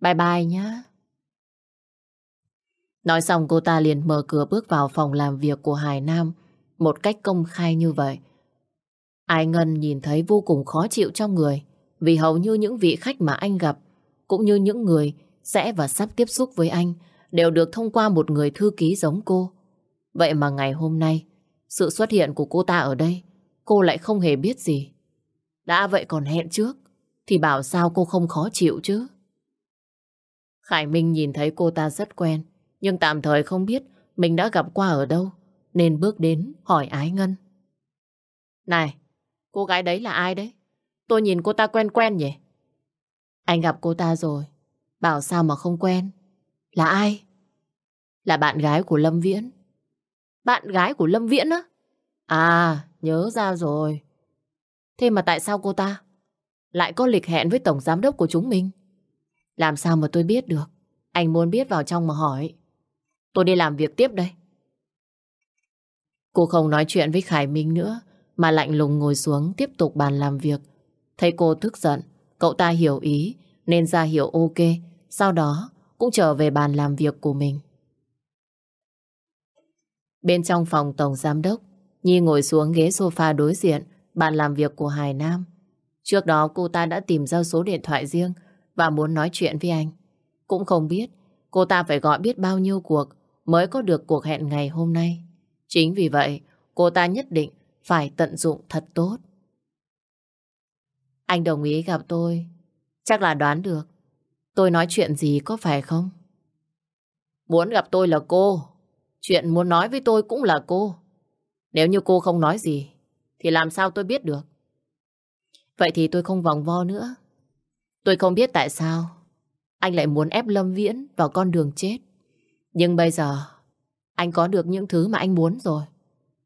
Bye bye nhá. Nói xong cô ta liền mở cửa bước vào phòng làm việc của Hải Nam, một cách công khai như vậy. Ai Ngân nhìn thấy vô cùng khó chịu trong người, vì hầu như những vị khách mà anh gặp, cũng như những người sẽ và sắp tiếp xúc với anh, đều được thông qua một người thư ký giống cô. Vậy mà ngày hôm nay, sự xuất hiện của cô ta ở đây, cô lại không hề biết gì. Đã vậy còn hẹn trước, thì bảo sao cô không khó chịu chứ. Khải Minh nhìn thấy cô ta rất quen nhưng tạm thời không biết mình đã gặp qua ở đâu, nên bước đến hỏi Ái Ngân. Này, cô gái đấy là ai đấy? Tôi nhìn cô ta quen quen nhỉ? Anh gặp cô ta rồi, bảo sao mà không quen? Là ai? Là bạn gái của Lâm Viễn. Bạn gái của Lâm Viễn á? À, nhớ ra rồi. Thế mà tại sao cô ta lại có lịch hẹn với tổng giám đốc của chúng mình? Làm sao mà tôi biết được? Anh muốn biết vào trong mà hỏi. Tôi đi làm việc tiếp đây. Cô không nói chuyện với Khải Minh nữa mà lạnh lùng ngồi xuống tiếp tục bàn làm việc. Thấy cô tức giận, cậu ta hiểu ý nên ra hiểu ok, sau đó cũng trở về bàn làm việc của mình. Bên trong phòng tổng giám đốc, Nhi ngồi xuống ghế sofa đối diện bàn làm việc của Hải Nam. Trước đó cô ta đã tìm ra số điện thoại riêng và muốn nói chuyện với anh. Cũng không biết cô ta phải gọi biết bao nhiêu cuộc mới có được cuộc hẹn ngày hôm nay. Chính vì vậy, cô ta nhất định phải tận dụng thật tốt. Anh đồng ý gặp tôi, chắc là đoán được. Tôi nói chuyện gì có phải không? Muốn gặp tôi là cô, chuyện muốn nói với tôi cũng là cô. Nếu như cô không nói gì, thì làm sao tôi biết được? Vậy thì tôi không vòng vo nữa. Tôi không biết tại sao anh lại muốn ép Lâm Viễn vào con đường chết. Nhưng bây giờ anh có được những thứ mà anh muốn rồi.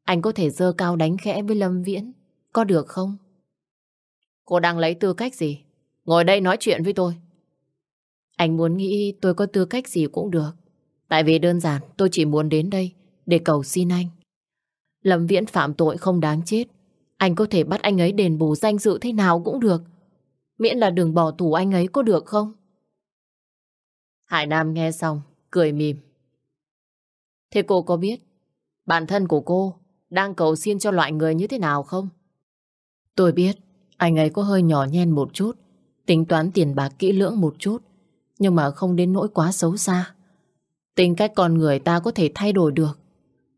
Anh có thể dơ cao đánh khẽ với Lâm Viễn. Có được không? Cô đang lấy tư cách gì? Ngồi đây nói chuyện với tôi. Anh muốn nghĩ tôi có tư cách gì cũng được. Tại vì đơn giản tôi chỉ muốn đến đây để cầu xin anh. Lâm Viễn phạm tội không đáng chết. Anh có thể bắt anh ấy đền bù danh dự thế nào cũng được. Miễn là đừng bỏ tù anh ấy có được không? Hải Nam nghe xong, cười mỉm. Thế cô có biết bản thân của cô đang cầu xin cho loại người như thế nào không? Tôi biết anh ấy có hơi nhỏ nhen một chút, tính toán tiền bạc kỹ lưỡng một chút, nhưng mà không đến nỗi quá xấu xa. Tính cách con người ta có thể thay đổi được.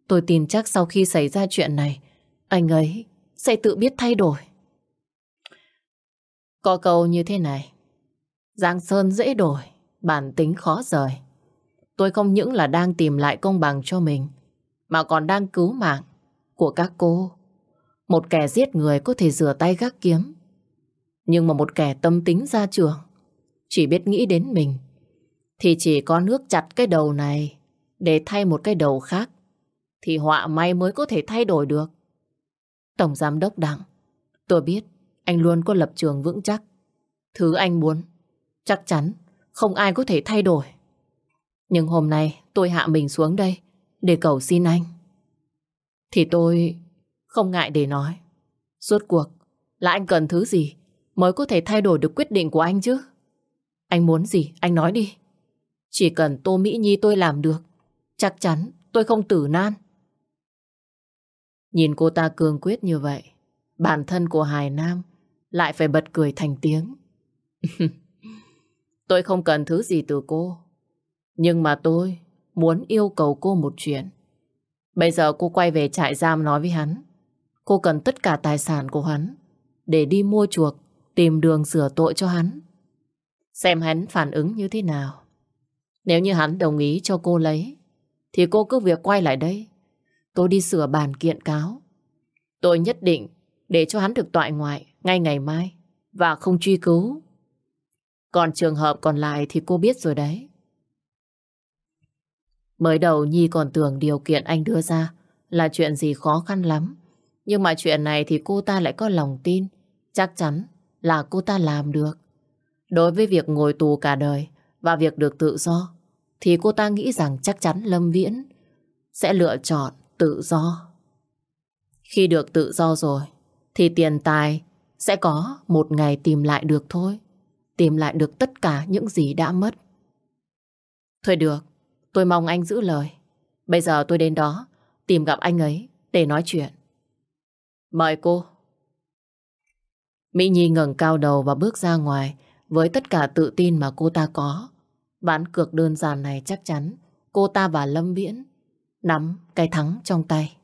Tôi tin chắc sau khi xảy ra chuyện này, anh ấy sẽ tự biết thay đổi. Có câu như thế này, Giang Sơn dễ đổi, bản tính khó rời. Tôi không những là đang tìm lại công bằng cho mình, mà còn đang cứu mạng của các cô. Một kẻ giết người có thể rửa tay gác kiếm, nhưng mà một kẻ tâm tính ra trường, chỉ biết nghĩ đến mình, thì chỉ có nước chặt cái đầu này để thay một cái đầu khác, thì họa may mới có thể thay đổi được. Tổng Giám Đốc Đặng, tôi biết anh luôn có lập trường vững chắc. Thứ anh muốn, chắc chắn không ai có thể thay đổi. Nhưng hôm nay tôi hạ mình xuống đây để cầu xin anh. Thì tôi không ngại để nói. Suốt cuộc là anh cần thứ gì mới có thể thay đổi được quyết định của anh chứ. Anh muốn gì, anh nói đi. Chỉ cần Tô Mỹ Nhi tôi làm được, chắc chắn tôi không tử nan. Nhìn cô ta cường quyết như vậy, bản thân của Hải Nam lại phải bật cười thành tiếng. tôi không cần thứ gì từ cô, nhưng mà tôi muốn yêu cầu cô một chuyện. Bây giờ cô quay về trại giam nói với hắn. Cô cần tất cả tài sản của hắn để đi mua chuộc, tìm đường sửa tội cho hắn. Xem hắn phản ứng như thế nào. Nếu như hắn đồng ý cho cô lấy, thì cô cứ việc quay lại đây. Tôi đi sửa bản kiện cáo. Tôi nhất định để cho hắn được tọa ngoại ngay ngày mai và không truy cứu. Còn trường hợp còn lại thì cô biết rồi đấy. Mới đầu Nhi còn tưởng điều kiện anh đưa ra là chuyện gì khó khăn lắm. Nhưng mà chuyện này thì cô ta lại có lòng tin. Chắc chắn là cô ta làm được. Đối với việc ngồi tù cả đời và việc được tự do, thì cô ta nghĩ rằng chắc chắn Lâm Viễn sẽ lựa chọn tự do. Khi được tự do rồi, thì tiền tài sẽ có một ngày tìm lại được thôi. Tìm lại được tất cả những gì đã mất. Thôi được, tôi mong anh giữ lời. Bây giờ tôi đến đó, tìm gặp anh ấy để nói chuyện. Mời cô. Mỹ Nhi ngẩng cao đầu và bước ra ngoài với tất cả tự tin mà cô ta có. Ván cược đơn giản này chắc chắn cô ta và Lâm Viễn nắm cái thắng trong tay.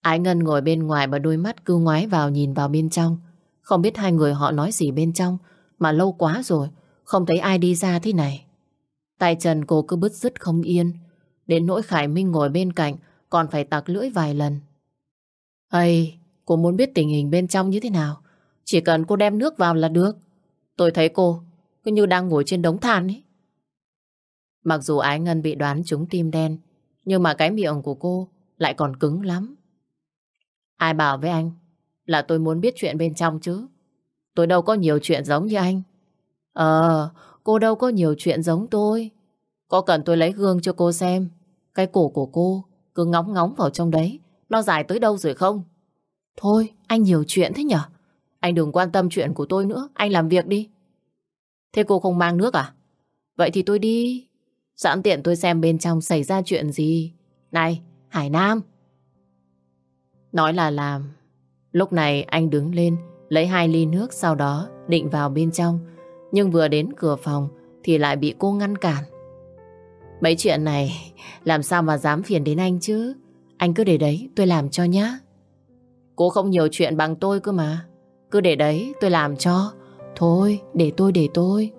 Ái Ngân ngồi bên ngoài và đôi mắt cứ ngoái vào nhìn vào bên trong. Không biết hai người họ nói gì bên trong mà lâu quá rồi không thấy ai đi ra thế này. Tay chân cô cứ bứt rứt không yên đến nỗi Khải Minh ngồi bên cạnh còn phải tặc lưỡi vài lần. Ây, cô muốn biết tình hình bên trong như thế nào chỉ cần cô đem nước vào là được. Tôi thấy cô cứ như đang ngồi trên đống than ấy. Mặc dù Ái Ngân bị đoán trúng tim đen, nhưng mà cái miệng của cô lại còn cứng lắm. Ai bảo với anh là tôi muốn biết chuyện bên trong chứ? Tôi đâu có nhiều chuyện giống như anh. Ờ, cô đâu có nhiều chuyện giống tôi. Có cần tôi lấy gương cho cô xem. Cái cổ của cô cứ ngóng ngóng vào trong đấy nó dài tới đâu rồi không? Thôi, anh nhiều chuyện thế nhở? Anh đừng quan tâm chuyện của tôi nữa, anh làm việc đi. Thế cô không mang nước à? Vậy thì tôi đi. Sẵn tiện tôi xem bên trong xảy ra chuyện gì. Này, Hải Nam. Nói là làm. Lúc này anh đứng lên, lấy hai ly nước sau đó định vào bên trong. Nhưng vừa đến cửa phòng thì lại bị cô ngăn cản. Mấy chuyện này làm sao mà dám phiền đến anh chứ? Anh cứ để đấy tôi làm cho nhá. Cô không nhiều chuyện bằng tôi cơ mà. Cứ để đấy tôi làm cho. Thôi, để tôi, để tôi.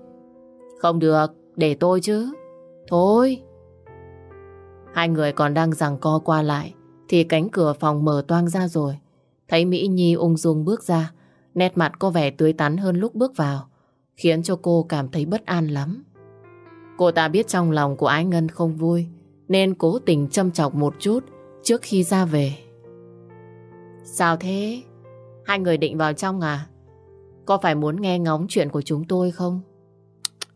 Không được, để tôi chứ. Thôi. Hai người còn đang giằng co qua lại thì cánh cửa phòng mở toang ra rồi. Thấy Mỹ Nhi ung dung bước ra, nét mặt có vẻ tươi tắn hơn lúc bước vào, khiến cho cô cảm thấy bất an lắm. Cô ta biết trong lòng của Ái Ngân không vui, nên cố tình châm chọc một chút trước khi ra về. Sao thế? Hai người định vào trong à? Có phải muốn nghe ngóng chuyện của chúng tôi không?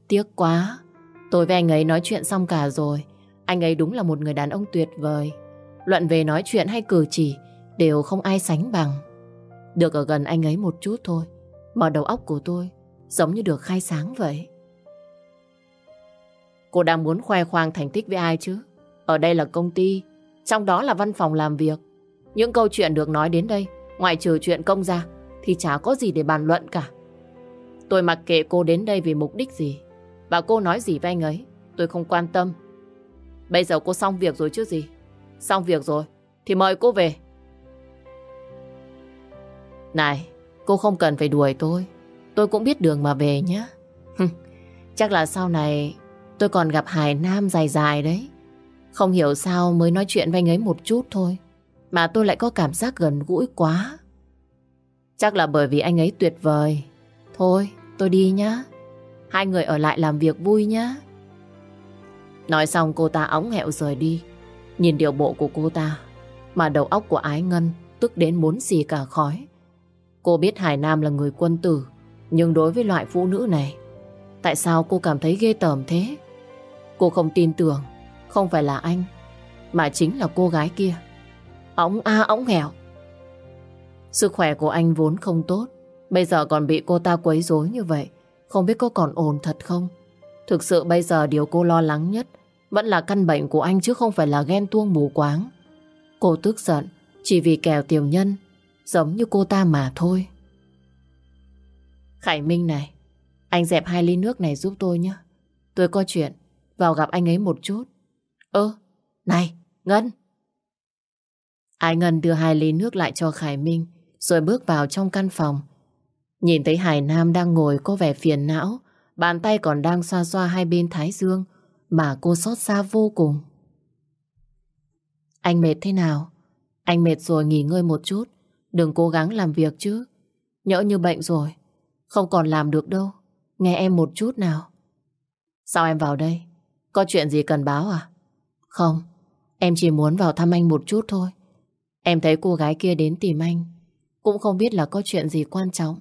Tiếc quá. Tôi với anh ấy nói chuyện xong cả rồi. Anh ấy đúng là một người đàn ông tuyệt vời. Luận về nói chuyện hay cử chỉ đều không ai sánh bằng. Được ở gần anh ấy một chút thôi. mở đầu óc của tôi giống như được khai sáng vậy. Cô đang muốn khoe khoang thành tích với ai chứ? Ở đây là công ty, trong đó là văn phòng làm việc. Những câu chuyện được nói đến đây, ngoại trừ chuyện công ra, thì chả có gì để bàn luận cả. Tôi mặc kệ cô đến đây vì mục đích gì. Và cô nói gì với anh ấy, tôi không quan tâm. Bây giờ cô xong việc rồi chứ gì? Xong việc rồi, thì mời cô về. Này, cô không cần phải đuổi tôi. Tôi cũng biết đường mà về nhé. Chắc là sau này tôi còn gặp Hải Nam dài dài đấy. Không hiểu sao mới nói chuyện với anh ấy một chút thôi. Mà tôi lại có cảm giác gần gũi quá. Chắc là bởi vì anh ấy tuyệt vời. Thôi, tôi đi nhá. Hai người ở lại làm việc vui nhá. Nói xong cô ta ống hẹo rời đi. Nhìn điều bộ của cô ta, mà đầu óc của Ái Ngân tức đến muốn xì cả khói. Cô biết Hải Nam là người quân tử, nhưng đối với loại phụ nữ này, tại sao cô cảm thấy ghê tởm thế? Cô không tin tưởng, không phải là anh, mà chính là cô gái kia. Ống a ống nghèo Sức khỏe của anh vốn không tốt, bây giờ còn bị cô ta quấy rối như vậy, không biết có còn ổn thật không? Thực sự bây giờ điều cô lo lắng nhất vẫn là căn bệnh của anh chứ không phải là ghen tuông mù quáng. Cô tức giận chỉ vì kèo tiểu nhân giống như cô ta mà thôi. Khải Minh này, anh dẹp hai ly nước này giúp tôi nhé. Tôi có chuyện, vào gặp anh ấy một chút. Ơ, này, Ngân. Ai Ngân đưa hai ly nước lại cho Khải Minh, rồi bước vào trong căn phòng. Nhìn thấy Hải Nam đang ngồi có vẻ phiền não, bàn tay còn đang xoa xoa hai bên thái dương, mà cô xót xa vô cùng. Anh mệt thế nào? Anh mệt rồi nghỉ ngơi một chút, đừng cố gắng làm việc chứ. Nhỡ như bệnh rồi, không còn làm được đâu. Nghe em một chút nào. Sao em vào đây? Có chuyện gì cần báo à? Không, em chỉ muốn vào thăm anh một chút thôi. Em thấy cô gái kia đến tìm anh, cũng không biết là có chuyện gì quan trọng.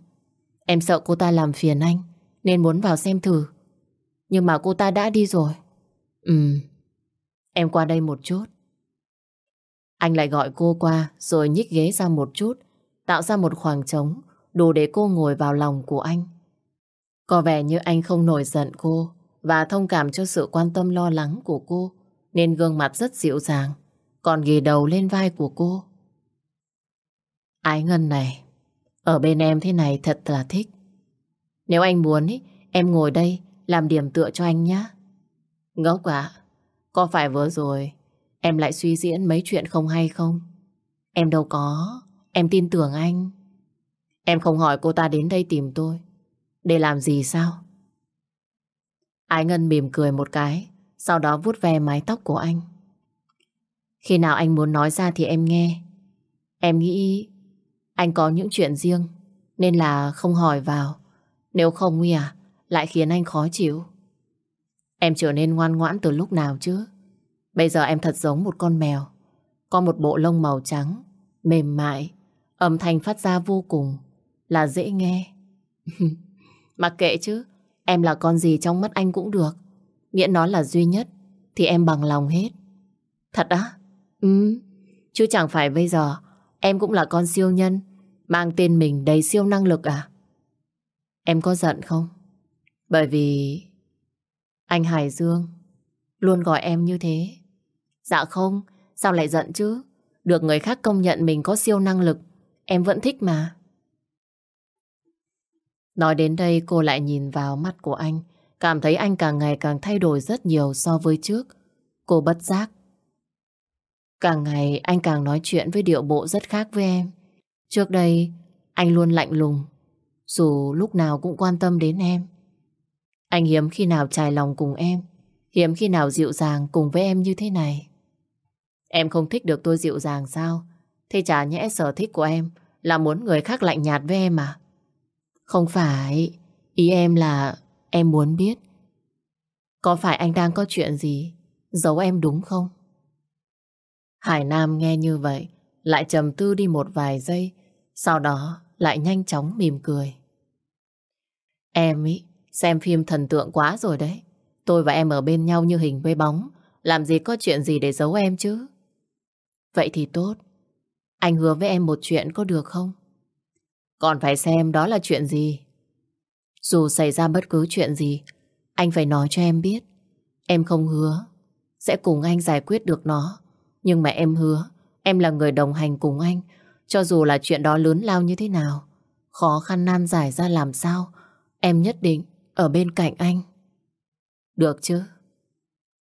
Em sợ cô ta làm phiền anh, nên muốn vào xem thử. Nhưng mà cô ta đã đi rồi. Ừ, em qua đây một chút. Anh lại gọi cô qua rồi nhích ghế ra một chút, tạo ra một khoảng trống đủ để cô ngồi vào lòng của anh. Có vẻ như anh không nổi giận cô và thông cảm cho sự quan tâm lo lắng của cô nên gương mặt rất dịu dàng còn ghi đầu lên vai của cô. Ái Ngân này, ở bên em thế này thật là thích. Nếu anh muốn ý, em ngồi đây làm điểm tựa cho anh nhé. Ngốc ạ, có phải vừa rồi em lại suy diễn mấy chuyện không hay không? Em đâu có, em tin tưởng anh. Em không hỏi cô ta đến đây tìm tôi. Để làm gì sao? Ái Ngân mỉm cười một cái, sau đó vuốt ve mái tóc của anh. Khi nào anh muốn nói ra thì em nghe. Em nghĩ anh có những chuyện riêng, nên là không hỏi vào. Nếu không nguy à, lại khiến anh khó chịu. Em trở nên ngoan ngoãn từ lúc nào chứ? Bây giờ em thật giống một con mèo. Có một bộ lông màu trắng, mềm mại, âm thanh phát ra vô cùng, là dễ nghe. Mặc kệ chứ, em là con gì trong mắt anh cũng được. Miễn nó là duy nhất, thì em bằng lòng hết. Thật á? Ừ, Chứ chẳng phải bây giờ em cũng là con siêu nhân, mang tên mình đầy siêu năng lực à? Em có giận không? Bởi vì anh Hải Dương luôn gọi em như thế. Dạ không, sao lại giận chứ? Được người khác công nhận mình có siêu năng lực, em vẫn thích mà. Nói đến đây cô lại nhìn vào mắt của anh, cảm thấy anh càng ngày càng thay đổi rất nhiều so với trước. Cô bất giác. Càng ngày anh càng nói chuyện với điệu bộ rất khác với em. Trước đây, anh luôn lạnh lùng, dù lúc nào cũng quan tâm đến em. Anh hiếm khi nào trải lòng cùng em, hiếm khi nào dịu dàng cùng với em như thế này. Em không thích được tôi dịu dàng sao? Thế chả nhẽ sở thích của em là muốn người khác lạnh nhạt với em à? Không phải, ý em là em muốn biết. Có phải anh đang có chuyện gì giấu em đúng không? Hải Nam nghe như vậy, lại trầm tư đi một vài giây, sau đó lại nhanh chóng mỉm cười. Em ý, xem phim thần tượng quá rồi đấy. Tôi và em ở bên nhau như hình với bóng, làm gì có chuyện gì để giấu em chứ? Vậy thì tốt. Anh hứa với em một chuyện có được không? Còn phải xem đó là chuyện gì. Dù xảy ra bất cứ chuyện gì, anh phải nói cho em biết. Em không hứa sẽ cùng anh giải quyết được nó. Nhưng mà em hứa, em là người đồng hành cùng anh, cho dù là chuyện đó lớn lao như thế nào. Khó khăn nan giải ra làm sao, em nhất định ở bên cạnh anh. Được chứ?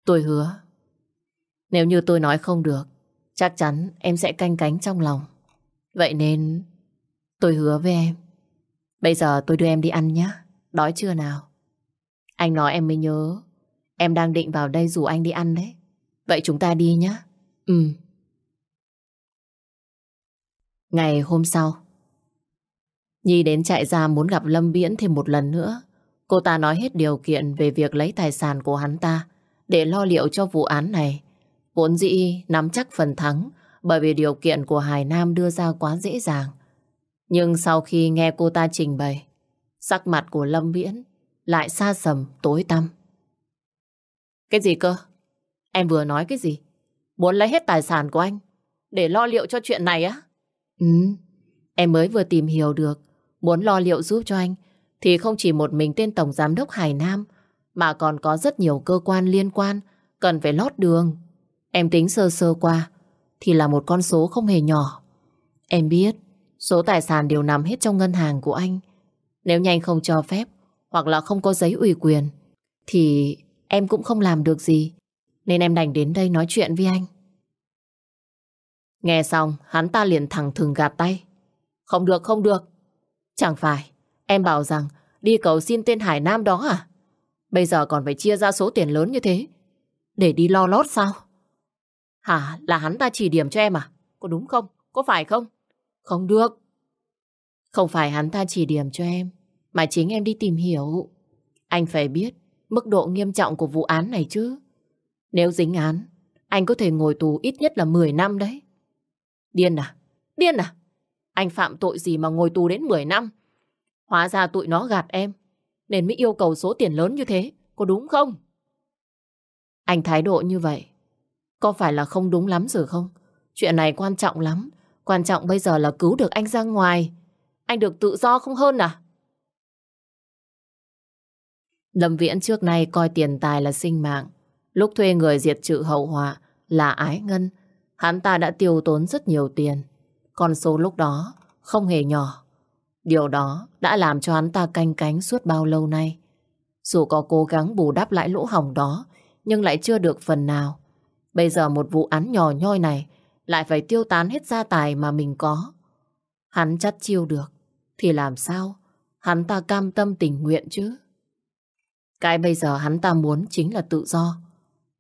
Tôi hứa. Nếu như tôi nói không được, chắc chắn em sẽ canh cánh trong lòng. Vậy nên tôi hứa với em. Bây giờ tôi đưa em đi ăn nhé. Đói chưa nào? Anh nói em mới nhớ. Em đang định vào đây rủ anh đi ăn đấy. Vậy chúng ta đi nhé. Ừ. Ngày hôm sau, Nhi đến chạy ra muốn gặp Lâm Viễn thêm một lần nữa. Cô ta nói hết điều kiện về việc lấy tài sản của hắn ta để lo liệu cho vụ án này. Vốn dĩ nắm chắc phần thắng bởi vì điều kiện của Hải Nam đưa ra quá dễ dàng. Nhưng sau khi nghe cô ta trình bày, sắc mặt của Lâm Viễn lại xa sầm tối tăm. Cái gì cơ? Em vừa nói cái gì? Muốn lấy hết tài sản của anh để lo liệu cho chuyện này á? Ừ, em mới vừa tìm hiểu được muốn lo liệu giúp cho anh thì không chỉ một mình tên Tổng Giám đốc Hải Nam mà còn có rất nhiều cơ quan liên quan cần phải lót đường. Em tính sơ sơ qua thì là một con số không hề nhỏ. Em biết số tài sản đều nằm hết trong ngân hàng của anh. Nếu nhanh không cho phép hoặc là không có giấy ủy quyền thì em cũng không làm được gì. Nên em đành đến đây nói chuyện với anh. Nghe xong, hắn ta liền thẳng thừng gạt tay. Không được, không được. Chẳng phải, em bảo rằng đi cầu xin tên Hải Nam đó à? Bây giờ còn phải chia ra số tiền lớn như thế. Để đi lo lót sao? Hả, là hắn ta chỉ điểm cho em à? Có đúng không? Có phải không? Không được. Không phải hắn ta chỉ điểm cho em, mà chính em đi tìm hiểu. Anh phải biết mức độ nghiêm trọng của vụ án này chứ. Nếu dính án, anh có thể ngồi tù ít nhất là 10 năm đấy. Điên à? Điên à? Anh phạm tội gì mà ngồi tù đến 10 năm? Hóa ra tụi nó gạt em, nên mới yêu cầu số tiền lớn như thế, có đúng không? Anh thái độ như vậy, có phải là không đúng lắm rồi không? Chuyện này quan trọng lắm, quan trọng bây giờ là cứu được anh ra ngoài. Anh được tự do không hơn à? Lâm Viễn trước nay coi tiền tài là sinh mạng. Lúc thuê người diệt trừ hậu họa là ái ngân, hắn ta đã tiêu tốn rất nhiều tiền. Con số lúc đó không hề nhỏ. Điều đó đã làm cho hắn ta canh cánh suốt bao lâu nay. Dù có cố gắng bù đắp lại lỗ hỏng đó, nhưng lại chưa được phần nào. Bây giờ một vụ án nhỏ nhoi này lại phải tiêu tán hết gia tài mà mình có. Hắn chắc chiêu được, thì làm sao hắn ta cam tâm tình nguyện chứ? Cái bây giờ hắn ta muốn chính là tự do.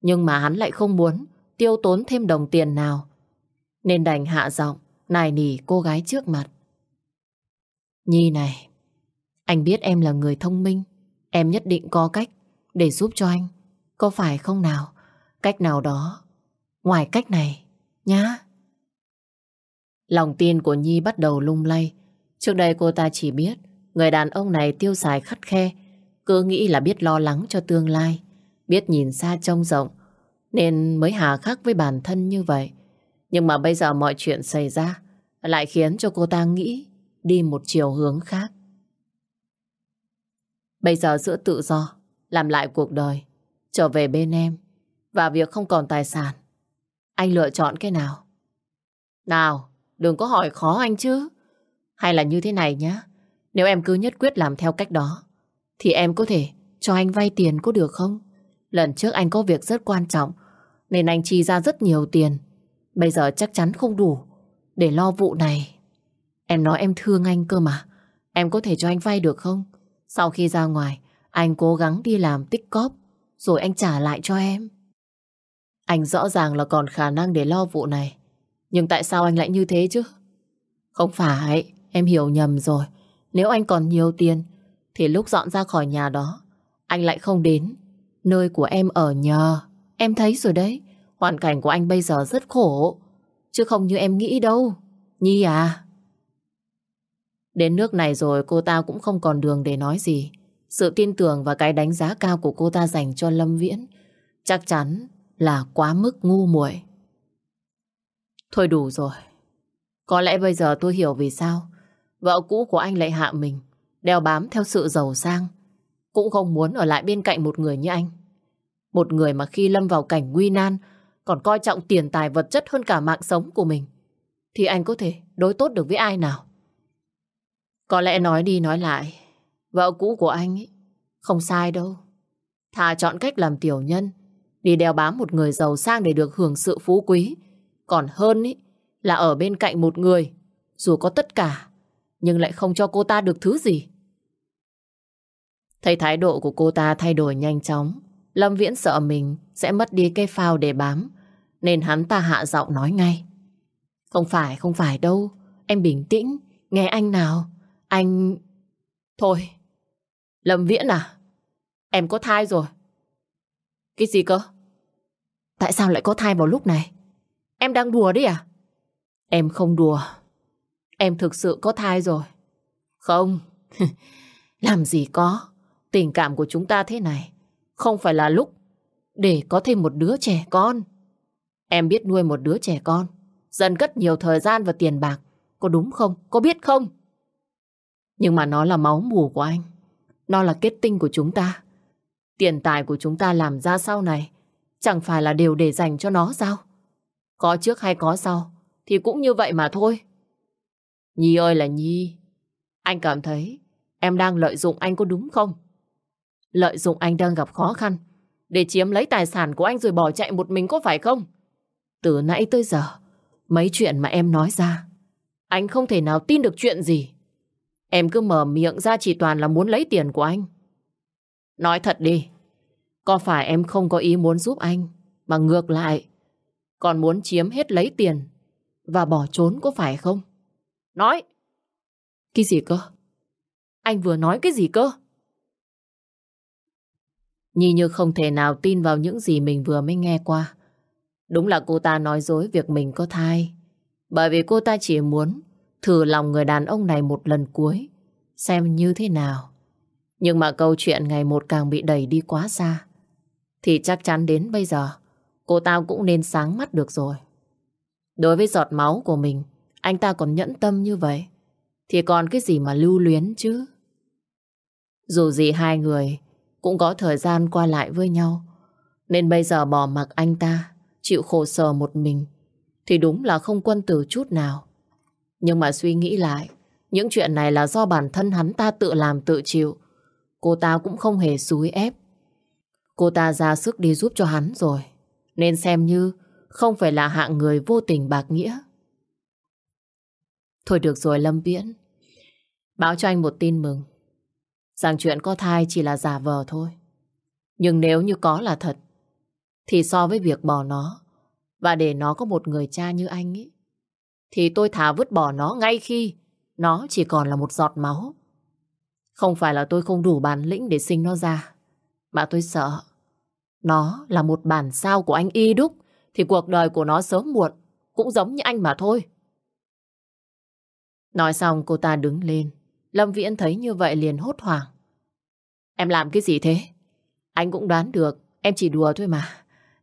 Nhưng mà hắn lại không muốn tiêu tốn thêm đồng tiền nào. Nên đành hạ giọng, nài nỉ cô gái trước mặt. Nhi này, anh biết em là người thông minh. Em nhất định có cách để giúp cho anh. Có phải không nào? Cách nào đó. Ngoài cách này, nhá. Lòng tin của Nhi bắt đầu lung lay. Trước đây cô ta chỉ biết người đàn ông này tiêu xài khắt khe, cứ nghĩ là biết lo lắng cho tương lai, biết nhìn xa trông rộng, nên mới hà khắc với bản thân như vậy. Nhưng mà bây giờ mọi chuyện xảy ra lại khiến cho cô ta nghĩ đi một chiều hướng khác. Bây giờ giữa tự do, làm lại cuộc đời, trở về bên em và việc không còn tài sản, anh lựa chọn cái nào? Nào, đừng có hỏi khó anh chứ. Hay là như thế này nhá, nếu em cứ nhất quyết làm theo cách đó, thì em có thể cho anh vay tiền có được không? Lần trước anh có việc rất quan trọng, nên anh chi ra rất nhiều tiền. Bây giờ chắc chắn không đủ để lo vụ này. Em nói em thương anh cơ mà. Em có thể cho anh vay được không? Sau khi ra ngoài, anh cố gắng đi làm tích cóp, rồi anh trả lại cho em. Anh rõ ràng là còn khả năng để lo vụ này. Nhưng tại sao anh lại như thế chứ? Không phải, em hiểu nhầm rồi. Nếu anh còn nhiều tiền, thì lúc dọn ra khỏi nhà đó, anh lại không đến nơi của em ở nhờ. Em thấy rồi đấy, hoàn cảnh của anh bây giờ rất khổ. Chứ không như em nghĩ đâu. Nhi à? Đến nước này rồi cô ta cũng không còn đường để nói gì. Sự tin tưởng và cái đánh giá cao của cô ta dành cho Lâm Viễn chắc chắn là quá mức ngu muội. Thôi đủ rồi. Có lẽ bây giờ tôi hiểu vì sao vợ cũ của anh lại hạ mình, đeo bám theo sự giàu sang. Cũng không muốn ở lại bên cạnh một người như anh. Một người mà khi lâm vào cảnh nguy nan còn coi trọng tiền tài vật chất hơn cả mạng sống của mình. Thì anh có thể đối tốt được với ai nào? Có lẽ nói đi nói lại, vợ cũ của anh ấy không sai đâu. Thà chọn cách làm tiểu nhân, đi đeo bám một người giàu sang để được hưởng sự phú quý. Còn hơn ý, là ở bên cạnh một người, dù có tất cả, nhưng lại không cho cô ta được thứ gì. Thấy thái độ của cô ta thay đổi nhanh chóng, Lâm Viễn sợ mình sẽ mất đi cây phao để bám, nên hắn ta hạ giọng nói ngay. Không phải, không phải đâu, em bình tĩnh, nghe anh nào. Anh... Thôi, Lâm Viễn à? Em có thai rồi. Cái gì cơ? Tại sao lại có thai vào lúc này? Em đang đùa đấy à? Em không đùa. Em thực sự có thai rồi. Không, làm gì có. Tình cảm của chúng ta thế này. Không phải là lúc để có thêm một đứa trẻ con. Em biết nuôi một đứa trẻ con. Dần cất nhiều thời gian và tiền bạc. Có đúng không? Có biết không? Nhưng mà nó là máu mù của anh. Nó là kết tinh của chúng ta. Tiền tài của chúng ta làm ra sau này chẳng phải là đều để dành cho nó sao? Có trước hay có sau thì cũng như vậy mà thôi. Nhi ơi là Nhi, anh cảm thấy em đang lợi dụng anh có đúng không? Lợi dụng anh đang gặp khó khăn để chiếm lấy tài sản của anh rồi bỏ chạy một mình có phải không? Từ nãy tới giờ, mấy chuyện mà em nói ra, anh không thể nào tin được chuyện gì. Em cứ mở miệng ra chỉ toàn là muốn lấy tiền của anh. Nói thật đi, có phải em không có ý muốn giúp anh, mà ngược lại, còn muốn chiếm hết lấy tiền và bỏ trốn có phải không? Nói! Cái gì cơ? Anh vừa nói cái gì cơ? Nhi như không thể nào tin vào những gì mình vừa mới nghe qua. Đúng là cô ta nói dối việc mình có thai. Bởi vì cô ta chỉ muốn thử lòng người đàn ông này một lần cuối, xem như thế nào. Nhưng mà câu chuyện ngày một càng bị đẩy đi quá xa, thì chắc chắn đến bây giờ, cô ta cũng nên sáng mắt được rồi. Đối với giọt máu của mình, anh ta còn nhẫn tâm như vậy, thì còn cái gì mà lưu luyến chứ? Dù gì hai người cũng có thời gian qua lại với nhau, nên bây giờ bỏ mặc anh ta, chịu khổ sở một mình, thì đúng là không quân tử chút nào. Nhưng mà suy nghĩ lại, những chuyện này là do bản thân hắn ta tự làm tự chịu. Cô ta cũng không hề xúi ép. Cô ta ra sức đi giúp cho hắn rồi. Nên xem như không phải là hạng người vô tình bạc nghĩa. Thôi được rồi Lâm Viễn. Báo cho anh một tin mừng. Rằng chuyện có thai chỉ là giả vờ thôi. Nhưng nếu như có là thật, thì so với việc bỏ nó và để nó có một người cha như anh ấy, thì tôi thả vứt bỏ nó ngay khi nó chỉ còn là một giọt máu. Không phải là tôi không đủ bản lĩnh để sinh nó ra, mà tôi sợ nó là một bản sao của anh y đúc, thì cuộc đời của nó sớm muộn cũng giống như anh mà thôi. Nói xong cô ta đứng lên, Lâm Viễn thấy như vậy liền hốt hoảng. Em làm cái gì thế? Anh cũng đoán được, em chỉ đùa thôi mà,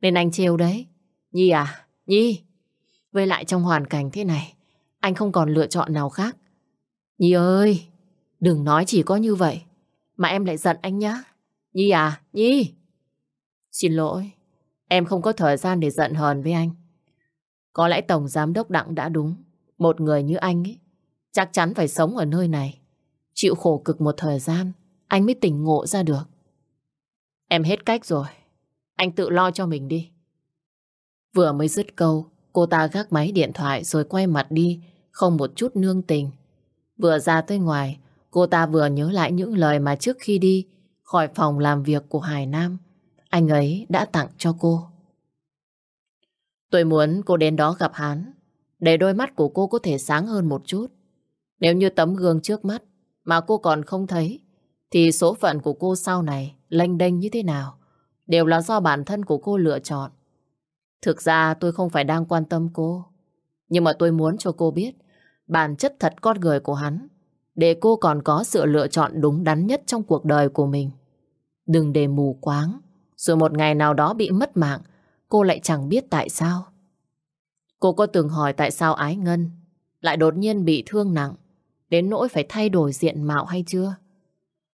nên anh trêu đấy. Nhi à, Nhi, Với lại trong hoàn cảnh thế này, anh không còn lựa chọn nào khác. Nhi ơi, đừng nói chỉ có như vậy, mà em lại giận anh nhá. Nhi à, Nhi! Xin lỗi, em không có thời gian để giận hờn với anh. Có lẽ Tổng Giám Đốc Đặng đã đúng. Một người như anh ấy, chắc chắn phải sống ở nơi này. Chịu khổ cực một thời gian, anh mới tỉnh ngộ ra được. Em hết cách rồi. Anh tự lo cho mình đi. Vừa mới dứt câu, cô ta gác máy điện thoại rồi quay mặt đi, không một chút nương tình. Vừa ra tới ngoài, cô ta vừa nhớ lại những lời mà trước khi đi khỏi phòng làm việc của Hải Nam, anh ấy đã tặng cho cô. Tôi muốn cô đến đó gặp hắn, để đôi mắt của cô có thể sáng hơn một chút. Nếu như tấm gương trước mắt mà cô còn không thấy, thì số phận của cô sau này lênh đênh như thế nào, đều là do bản thân của cô lựa chọn. Thực ra tôi không phải đang quan tâm cô, nhưng mà tôi muốn cho cô biết bản chất thật con người của hắn, để cô còn có sự lựa chọn đúng đắn nhất trong cuộc đời của mình. Đừng để mù quáng, rồi một ngày nào đó bị mất mạng, cô lại chẳng biết tại sao. Cô có từng hỏi tại sao Ái Ngân lại đột nhiên bị thương nặng, đến nỗi phải thay đổi diện mạo hay chưa?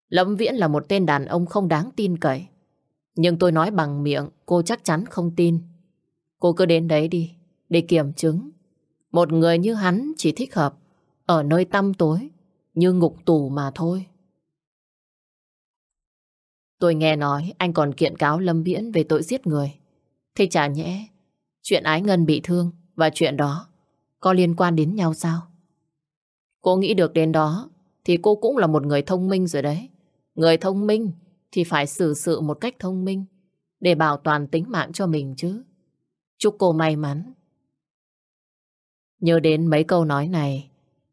Lâm Viễn là một tên đàn ông không đáng tin cậy. Nhưng tôi nói bằng miệng, cô chắc chắn không tin. Cô cứ đến đấy đi, để kiểm chứng. Một người như hắn chỉ thích hợp ở nơi tăm tối, như ngục tù mà thôi. Tôi nghe nói anh còn kiện cáo Lâm Viễn về tội giết người. Thế chả nhẽ, chuyện ái ngân bị thương và chuyện đó có liên quan đến nhau sao? Cô nghĩ được đến đó thì cô cũng là một người thông minh rồi đấy. Người thông minh thì phải xử sự một cách thông minh để bảo toàn tính mạng cho mình chứ. Chúc cô may mắn. Nhớ đến mấy câu nói này,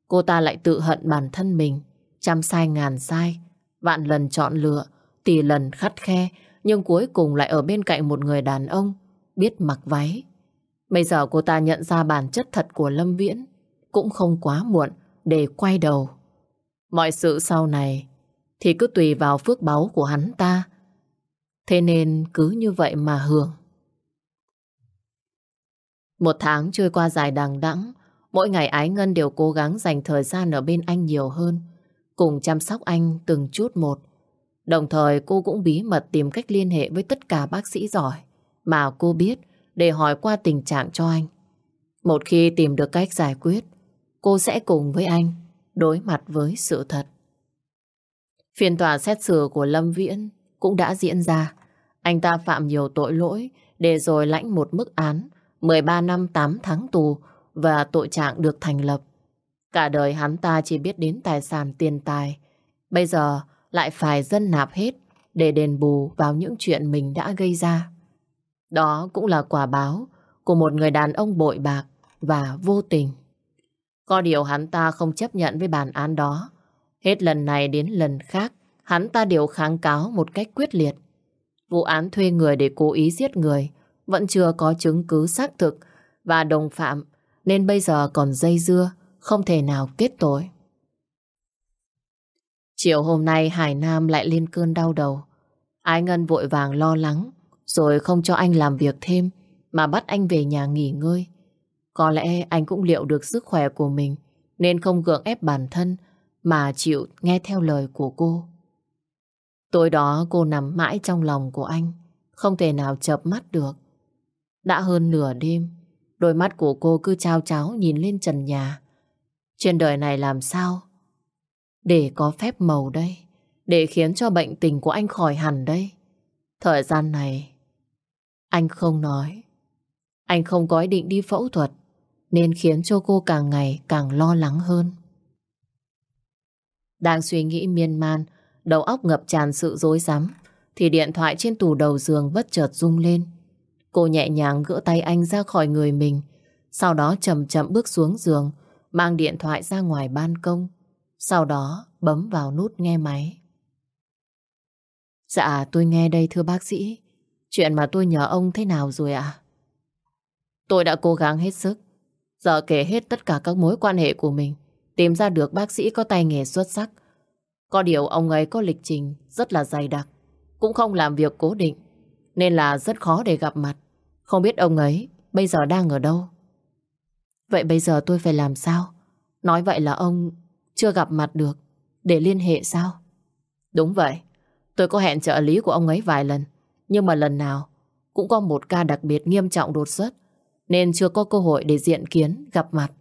cô ta lại tự hận bản thân mình, trăm sai ngàn sai, vạn lần chọn lựa, tỷ lần khắt khe, nhưng cuối cùng lại ở bên cạnh một người đàn ông biết mặc váy. Bây giờ cô ta nhận ra bản chất thật của Lâm Viễn, cũng không quá muộn để quay đầu. Mọi sự sau này thì cứ tùy vào phước báu của hắn ta. Thế nên cứ như vậy mà hưởng. Một tháng trôi qua dài đằng đẵng, mỗi ngày Ái Ngân đều cố gắng dành thời gian ở bên anh nhiều hơn, cùng chăm sóc anh từng chút một. Đồng thời cô cũng bí mật tìm cách liên hệ với tất cả bác sĩ giỏi mà cô biết để hỏi qua tình trạng cho anh. Một khi tìm được cách giải quyết, cô sẽ cùng với anh đối mặt với sự thật. Phiên tòa xét xử của Lâm Viễn cũng đã diễn ra. Anh ta phạm nhiều tội lỗi để rồi lãnh một mức án 13 năm 8 tháng tù và tội trạng được thành lập. Cả đời hắn ta chỉ biết đến tài sản tiền tài. Bây giờ lại phải dân nạp hết để đền bù vào những chuyện mình đã gây ra. Đó cũng là quả báo của một người đàn ông bội bạc và vô tình. Có điều hắn ta không chấp nhận với bản án đó. Hết lần này đến lần khác, hắn ta đều kháng cáo một cách quyết liệt. Vụ án thuê người để cố ý giết người vẫn chưa có chứng cứ xác thực và đồng phạm nên bây giờ còn dây dưa, không thể nào kết tội. Chiều hôm nay Hải Nam lại lên cơn đau đầu. Ái Ngân vội vàng lo lắng rồi không cho anh làm việc thêm mà bắt anh về nhà nghỉ ngơi. Có lẽ anh cũng liệu được sức khỏe của mình nên không gượng ép bản thân mà chịu nghe theo lời của cô. Tối đó cô nằm mãi trong lòng của anh, không thể nào chập mắt được. Đã hơn nửa đêm, đôi mắt của cô cứ trao cháo nhìn lên trần nhà. Trên đời này làm sao? Để có phép màu đây, để khiến cho bệnh tình của anh khỏi hẳn đây. Thời gian này, anh không nói. Anh không có ý định đi phẫu thuật, nên khiến cho cô càng ngày càng lo lắng hơn. Đang suy nghĩ miên man, đầu óc ngập tràn sự dối rắm thì điện thoại trên tủ đầu giường bất chợt rung lên. Cô nhẹ nhàng gỡ tay anh ra khỏi người mình, sau đó chậm chậm bước xuống giường, mang điện thoại ra ngoài ban công, sau đó bấm vào nút nghe máy. Dạ, tôi nghe đây thưa bác sĩ. Chuyện mà tôi nhờ ông thế nào rồi ạ? Tôi đã cố gắng hết sức, giờ kể hết tất cả các mối quan hệ của mình, tìm ra được bác sĩ có tay nghề xuất sắc, có điều ông ấy có lịch trình rất là dày đặc, cũng không làm việc cố định, nên là rất khó để gặp mặt. Không biết ông ấy bây giờ đang ở đâu. Vậy bây giờ tôi phải làm sao? Nói vậy là ông chưa gặp mặt được để liên hệ sao? Đúng vậy. Tôi có hẹn trợ lý của ông ấy vài lần. Nhưng mà lần nào cũng có một ca đặc biệt nghiêm trọng đột xuất nên chưa có cơ hội để diện kiến, gặp mặt.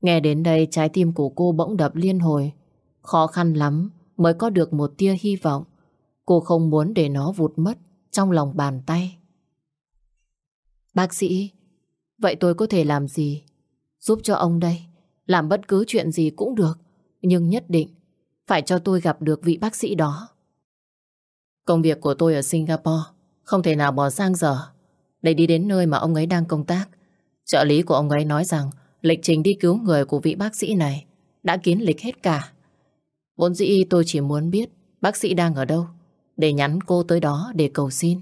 Nghe đến đây trái tim của cô bỗng đập liên hồi. Khó khăn lắm mới có được một tia hy vọng. Cô không muốn để nó vụt mất trong lòng bàn tay. Bác sĩ, vậy tôi có thể làm gì? Giúp cho ông đây. Làm bất cứ chuyện gì cũng được. Nhưng nhất định phải cho tôi gặp được vị bác sĩ đó. Công việc của tôi ở Singapore không thể nào bỏ sang giờ để đi đến nơi mà ông ấy đang công tác. Trợ lý của ông ấy nói rằng lịch trình đi cứu người của vị bác sĩ này đã kiến lịch hết cả. Vốn dĩ tôi chỉ muốn biết bác sĩ đang ở đâu để nhắn cô tới đó để cầu xin.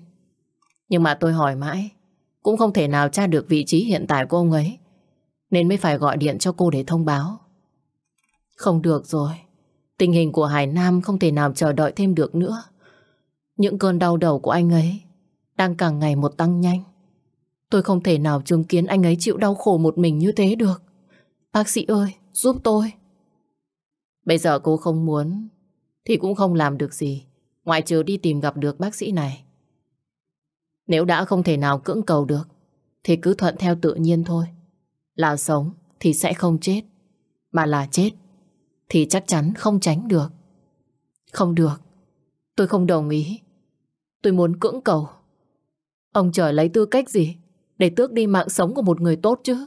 Nhưng mà tôi hỏi mãi cũng không thể nào tra được vị trí hiện tại của ông ấy nên mới phải gọi điện cho cô để thông báo. Không được rồi. Tình hình của Hải Nam không thể nào chờ đợi thêm được nữa. Những cơn đau đầu của anh ấy đang càng ngày một tăng nhanh. Tôi không thể nào chứng kiến anh ấy chịu đau khổ một mình như thế được. Bác sĩ ơi, giúp tôi. Bây giờ cô không muốn thì cũng không làm được gì ngoại trừ đi tìm gặp được bác sĩ này. Nếu đã không thể nào cưỡng cầu được, thì cứ thuận theo tự nhiên thôi. Là sống thì sẽ không chết, mà là chết thì chắc chắn không tránh được. Không được. Tôi không đồng ý. Tôi muốn cưỡng cầu. Ông trời lấy tư cách gì để tước đi mạng sống của một người tốt chứ?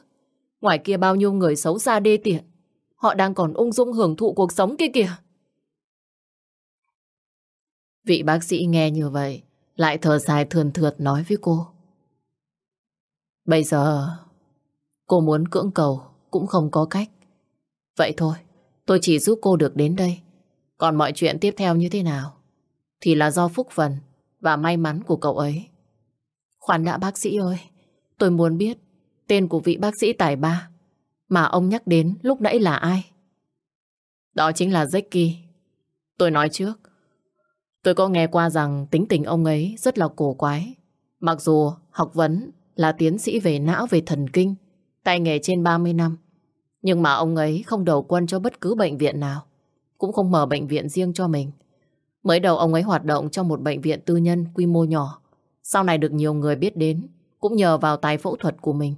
Ngoài kia bao nhiêu người xấu xa đê tiện. Họ đang còn ung dung hưởng thụ cuộc sống kia kìa. Vị bác sĩ nghe như vậy, lại thở dài thườn thượt nói với cô. Bây giờ, cô muốn cưỡng cầu cũng không có cách. Vậy thôi, tôi chỉ giúp cô được đến đây. Còn mọi chuyện tiếp theo như thế nào, thì là do phúc phần và may mắn của cậu ấy. Khoan đã bác sĩ ơi, tôi muốn biết tên của vị bác sĩ tài ba mà ông nhắc đến lúc nãy là ai? Đó chính là Jackie. Tôi nói trước, tôi có nghe qua rằng tính tình ông ấy rất là cổ quái. Mặc dù học vấn là tiến sĩ về não về thần kinh, tay nghề trên 30 năm, nhưng mà ông ấy không đầu quân cho bất cứ bệnh viện nào, cũng không mở bệnh viện riêng cho mình. Mới đầu ông ấy hoạt động trong một bệnh viện tư nhân quy mô nhỏ, sau này được nhiều người biết đến, cũng nhờ vào tài phẫu thuật của mình.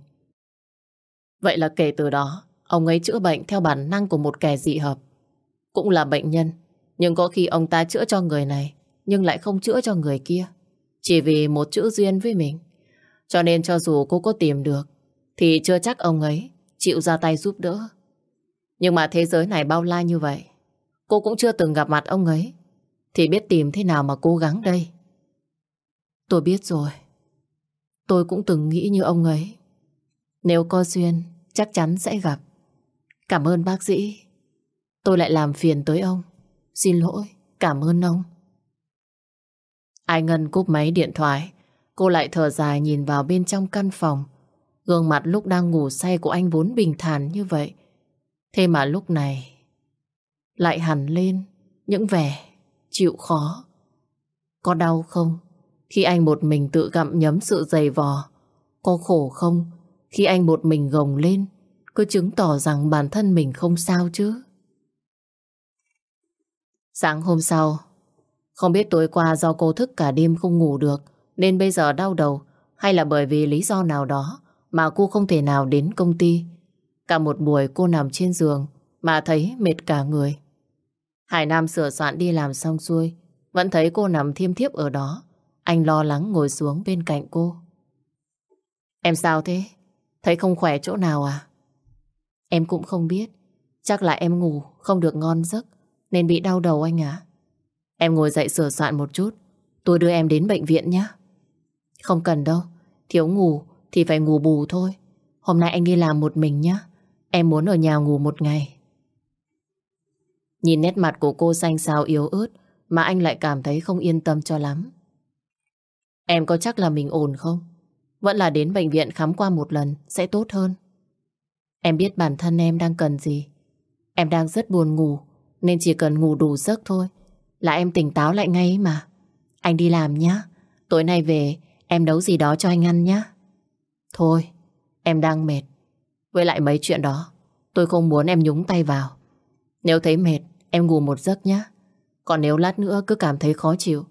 Vậy là kể từ đó, ông ấy chữa bệnh theo bản năng của một kẻ dị hợp. Cũng là bệnh nhân, nhưng có khi ông ta chữa cho người này, nhưng lại không chữa cho người kia. Chỉ vì một chữ duyên với mình. Cho nên cho dù cô có tìm được, thì chưa chắc ông ấy chịu ra tay giúp đỡ. Nhưng mà thế giới này bao la như vậy, cô cũng chưa từng gặp mặt ông ấy, thì biết tìm thế nào mà cố gắng đây. Tôi biết rồi. Tôi cũng từng nghĩ như ông ấy. Nếu có duyên, chắc chắn sẽ gặp. Cảm ơn bác sĩ. Tôi lại làm phiền tới ông. Xin lỗi, cảm ơn ông. Ai Ngân cúp máy điện thoại, cô lại thở dài nhìn vào bên trong căn phòng. Gương mặt lúc đang ngủ say của anh vốn bình thản như vậy. Thế mà lúc này lại hẳn lên những vẻ chịu khó. Có đau không? Khi anh một mình tự gặm nhấm sự dày vò. Có khổ không? Khi anh một mình gồng lên, cứ chứng tỏ rằng bản thân mình không sao chứ. Sáng hôm sau, không biết tối qua do cô thức cả đêm không ngủ được, nên bây giờ đau đầu, hay là bởi vì lý do nào đó mà cô không thể nào đến công ty. Cả một buổi cô nằm trên giường mà thấy mệt cả người. Hải Nam sửa soạn đi làm xong xuôi, vẫn thấy cô nằm thiêm thiếp ở đó. Anh lo lắng ngồi xuống bên cạnh cô. Em sao thế? Thấy không khỏe chỗ nào à? Em cũng không biết. Chắc là em ngủ không được ngon giấc nên bị đau đầu anh à. Em ngồi dậy sửa soạn một chút. Tôi đưa em đến bệnh viện nhé. Không cần đâu. Thiếu ngủ thì phải ngủ bù thôi. Hôm nay anh đi làm một mình nhé. Em muốn ở nhà ngủ một ngày. Nhìn nét mặt của cô xanh xao yếu ớt mà anh lại cảm thấy không yên tâm cho lắm. Em có chắc là mình ổn không? Vẫn là đến bệnh viện khám qua một lần sẽ tốt hơn. Em biết bản thân em đang cần gì. Em đang rất buồn ngủ nên chỉ cần ngủ đủ giấc thôi là em tỉnh táo lại ngay mà. Anh đi làm nhé. Tối nay về em nấu gì đó cho anh ăn nhé. Thôi, em đang mệt. Với lại mấy chuyện đó, tôi không muốn em nhúng tay vào. Nếu thấy mệt, em ngủ một giấc nhé. Còn nếu lát nữa cứ cảm thấy khó chịu,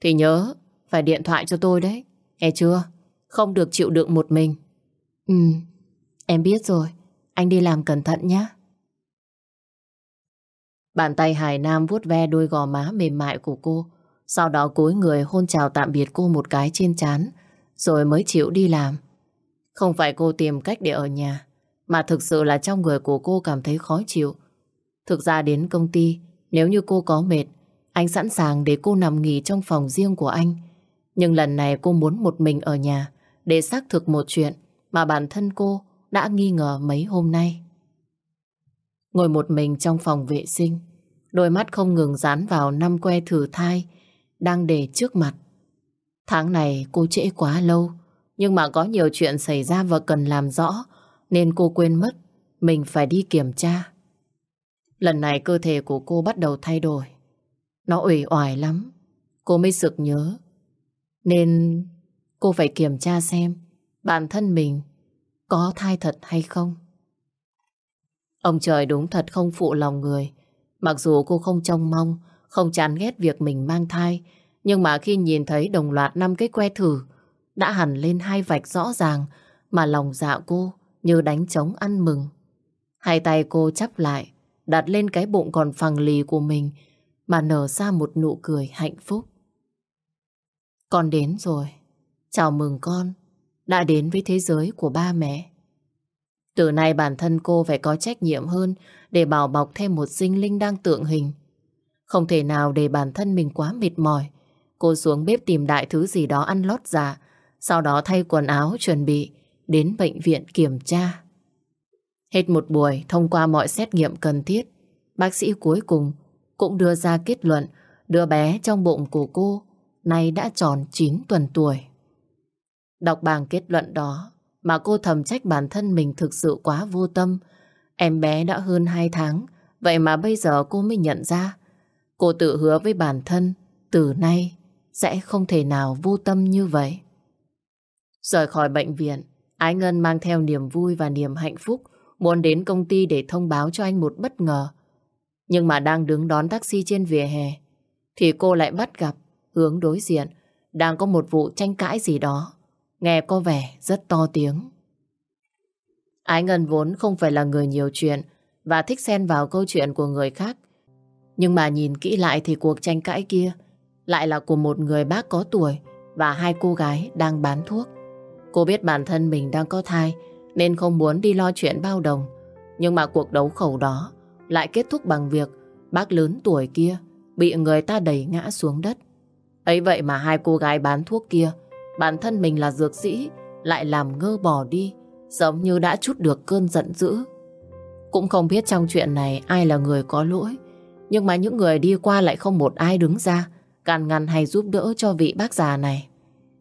thì nhớ phải điện thoại cho tôi đấy. Nghe chưa? Không được chịu đựng một mình. Ừ, em biết rồi. Anh đi làm cẩn thận nhé. Bàn tay Hải Nam vuốt ve đôi gò má mềm mại của cô. Sau đó cúi người hôn chào tạm biệt cô một cái trên trán, Rồi mới chịu đi làm. Không phải cô tìm cách để ở nhà, Mà thực sự là trong người của cô cảm thấy khó chịu. Thực ra đến công ty, Nếu như cô có mệt, Anh sẵn sàng để cô nằm nghỉ trong phòng riêng của anh. Nhưng lần này cô muốn một mình ở nhà Để xác thực một chuyện Mà bản thân cô đã nghi ngờ mấy hôm nay. Ngồi một mình trong phòng vệ sinh Đôi mắt không ngừng dán vào năm que thử thai đang để trước mặt. Tháng này cô trễ quá lâu, nhưng mà có nhiều chuyện xảy ra và cần làm rõ, nên cô quên mất mình phải đi kiểm tra. Lần này cơ thể của cô bắt đầu thay đổi. Nó ủy oải lắm, cô mới sực nhớ. Nên cô phải kiểm tra xem bản thân mình có thai thật hay không. Ông trời đúng thật không phụ lòng người. Mặc dù cô không trông mong không chán ghét việc mình mang thai, nhưng mà khi nhìn thấy đồng loạt năm cái que thử đã hẳn lên hai vạch rõ ràng mà lòng dạ cô như đánh trống ăn mừng. Hai tay cô chắp lại, đặt lên cái bụng còn phẳng lì của mình mà nở ra một nụ cười hạnh phúc. Con đến rồi. Chào mừng con đã đến với thế giới của ba mẹ. Từ nay bản thân cô phải có trách nhiệm hơn để bảo bọc thêm một sinh linh đang tượng hình. Không thể nào để bản thân mình quá mệt mỏi. Cô xuống bếp tìm đại thứ gì đó ăn lót dạ, sau đó thay quần áo chuẩn bị đến bệnh viện kiểm tra. Hết một buổi thông qua mọi xét nghiệm cần thiết, bác sĩ cuối cùng cũng đưa ra kết luận đứa bé trong bụng của cô nay đã tròn 9 tuần tuổi. Đọc bảng kết luận đó mà cô thầm trách bản thân mình thực sự quá vô tâm. Em bé đã hơn 2 tháng, vậy mà bây giờ cô mới nhận ra Cô tự hứa với bản thân từ nay sẽ không thể nào vô tâm như vậy. Rời khỏi bệnh viện, Ái Ngân mang theo niềm vui và niềm hạnh phúc muốn đến công ty để thông báo cho anh một bất ngờ. Nhưng mà đang đứng đón taxi trên vỉa hè thì cô lại bắt gặp hướng đối diện đang có một vụ tranh cãi gì đó. Nghe có vẻ rất to tiếng. Ái Ngân vốn không phải là người nhiều chuyện và thích xen vào câu chuyện của người khác nhưng mà nhìn kỹ lại thì cuộc tranh cãi kia lại là của một người bác có tuổi và hai cô gái đang bán thuốc. Cô biết bản thân mình đang có thai nên không muốn đi lo chuyện bao đồng. Nhưng mà cuộc đấu khẩu đó lại kết thúc bằng việc bác lớn tuổi kia bị người ta đẩy ngã xuống đất. ấy vậy mà hai cô gái bán thuốc kia bản thân mình là dược sĩ lại làm ngơ bỏ đi giống như đã chút được cơn giận dữ. Cũng không biết trong chuyện này ai là người có lỗi nhưng mà những người đi qua lại không một ai đứng ra can ngăn hay giúp đỡ cho vị bác già này.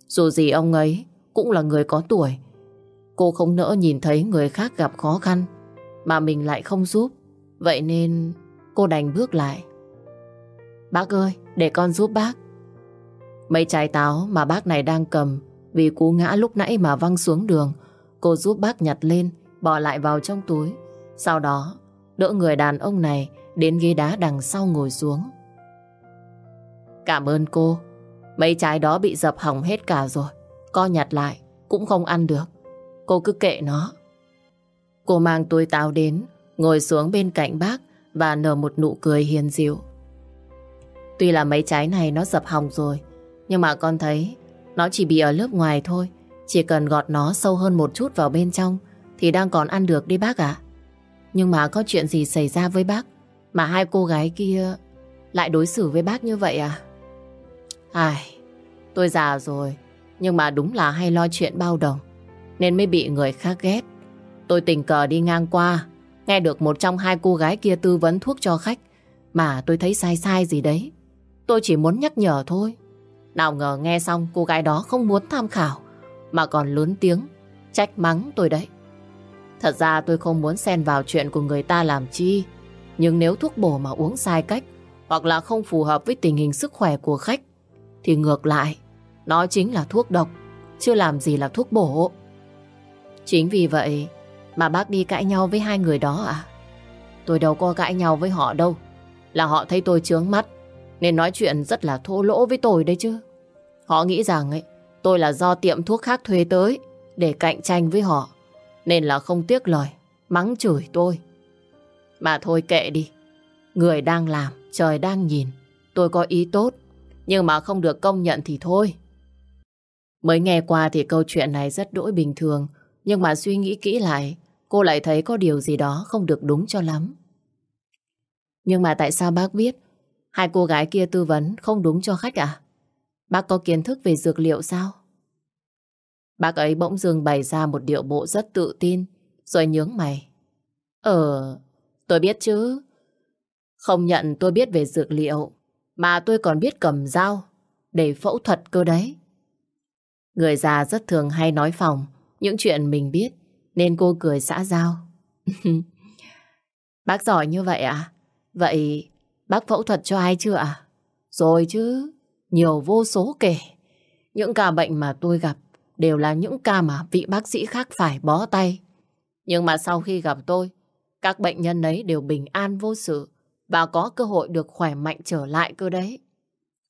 Dù gì ông ấy cũng là người có tuổi. Cô không nỡ nhìn thấy người khác gặp khó khăn mà mình lại không giúp. Vậy nên cô đành bước lại. Bác ơi, để con giúp bác. Mấy trái táo mà bác này đang cầm vì cú ngã lúc nãy mà văng xuống đường. Cô giúp bác nhặt lên, bỏ lại vào trong túi. Sau đó, đỡ người đàn ông này đến ghế đá đằng sau ngồi xuống. Cảm ơn cô. Mấy trái đó bị dập hỏng hết cả rồi. Co nhặt lại, cũng không ăn được. Cô cứ kệ nó. Cô mang túi táo đến, ngồi xuống bên cạnh bác và nở một nụ cười hiền dịu. Tuy là mấy trái này nó dập hỏng rồi, nhưng mà con thấy nó chỉ bị ở lớp ngoài thôi. Chỉ cần gọt nó sâu hơn một chút vào bên trong thì đang còn ăn được đi bác ạ. Nhưng mà có chuyện gì xảy ra với bác mà hai cô gái kia lại đối xử với bác như vậy à? Ai, tôi già rồi, nhưng mà đúng là hay lo chuyện bao đồng, nên mới bị người khác ghét. Tôi tình cờ đi ngang qua, nghe được một trong hai cô gái kia tư vấn thuốc cho khách, mà tôi thấy sai sai gì đấy. Tôi chỉ muốn nhắc nhở thôi. Nào ngờ nghe xong cô gái đó không muốn tham khảo, mà còn lớn tiếng, trách mắng tôi đấy. Thật ra tôi không muốn xen vào chuyện của người ta làm chi, nhưng nếu thuốc bổ mà uống sai cách hoặc là không phù hợp với tình hình sức khỏe của khách thì ngược lại, nó chính là thuốc độc, chưa làm gì là thuốc bổ. Chính vì vậy mà bác đi cãi nhau với hai người đó à? Tôi đâu có cãi nhau với họ đâu. Là họ thấy tôi trướng mắt, nên nói chuyện rất là thô lỗ với tôi đấy chứ. Họ nghĩ rằng ấy, tôi là do tiệm thuốc khác thuê tới để cạnh tranh với họ. Nên là không tiếc lời, mắng chửi tôi. Mà thôi kệ đi. Người đang làm, trời đang nhìn. Tôi có ý tốt, nhưng mà không được công nhận thì thôi. Mới nghe qua thì câu chuyện này rất đỗi bình thường, nhưng mà suy nghĩ kỹ lại, cô lại thấy có điều gì đó không được đúng cho lắm. Nhưng mà tại sao bác biết hai cô gái kia tư vấn không đúng cho khách à? Bác có kiến thức về dược liệu sao? Bác ấy bỗng dưng bày ra một điệu bộ rất tự tin, rồi nhướng mày. Ờ, tôi biết chứ. Không nhận tôi biết về dược liệu, mà tôi còn biết cầm dao để phẫu thuật cơ đấy. Người già rất thường hay nói phòng những chuyện mình biết, nên cô cười xã giao. bác giỏi như vậy à? Vậy bác phẫu thuật cho ai chưa à? Rồi chứ, nhiều vô số kể. Những ca bệnh mà tôi gặp đều là những ca mà vị bác sĩ khác phải bó tay. Nhưng mà sau khi gặp tôi, các bệnh nhân ấy đều bình an vô sự và có cơ hội được khỏe mạnh trở lại cơ đấy.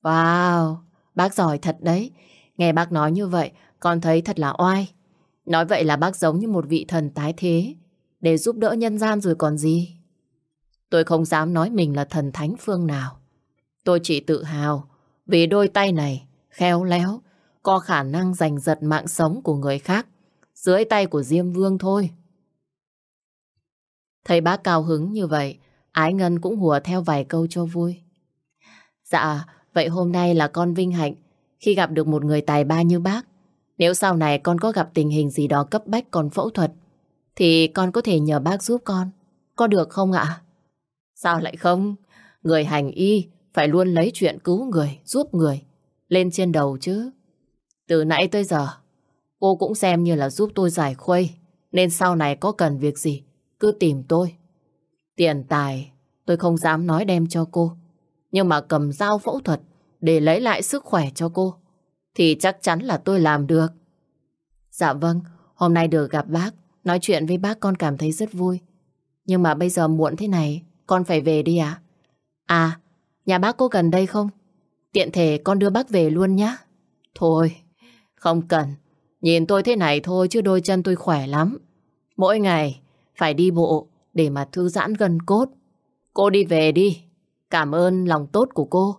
Wow, bác giỏi thật đấy. Nghe bác nói như vậy, con thấy thật là oai. Nói vậy là bác giống như một vị thần tái thế, để giúp đỡ nhân gian rồi còn gì. Tôi không dám nói mình là thần thánh phương nào. Tôi chỉ tự hào vì đôi tay này khéo léo, có khả năng giành giật mạng sống của người khác dưới tay của Diêm Vương thôi. Thấy bác cao hứng như vậy, Ái Ngân cũng hùa theo vài câu cho vui. Dạ, vậy hôm nay là con vinh hạnh khi gặp được một người tài ba như bác. Nếu sau này con có gặp tình hình gì đó cấp bách còn phẫu thuật, thì con có thể nhờ bác giúp con. Có được không ạ? Sao lại không? Người hành y phải luôn lấy chuyện cứu người, giúp người lên trên đầu chứ. Từ nãy tới giờ, cô cũng xem như là giúp tôi giải khuây, nên sau này có cần việc gì, cứ tìm tôi. Tiền tài, tôi không dám nói đem cho cô, nhưng mà cầm dao phẫu thuật để lấy lại sức khỏe cho cô, thì chắc chắn là tôi làm được. Dạ vâng, hôm nay được gặp bác, nói chuyện với bác con cảm thấy rất vui. Nhưng mà bây giờ muộn thế này, con phải về đi à? À, nhà bác có gần đây không? Tiện thể con đưa bác về luôn nhé. Thôi, không cần. Nhìn tôi thế này thôi chứ đôi chân tôi khỏe lắm. Mỗi ngày phải đi bộ để mà thư giãn gần cốt. Cô đi về đi. Cảm ơn lòng tốt của cô.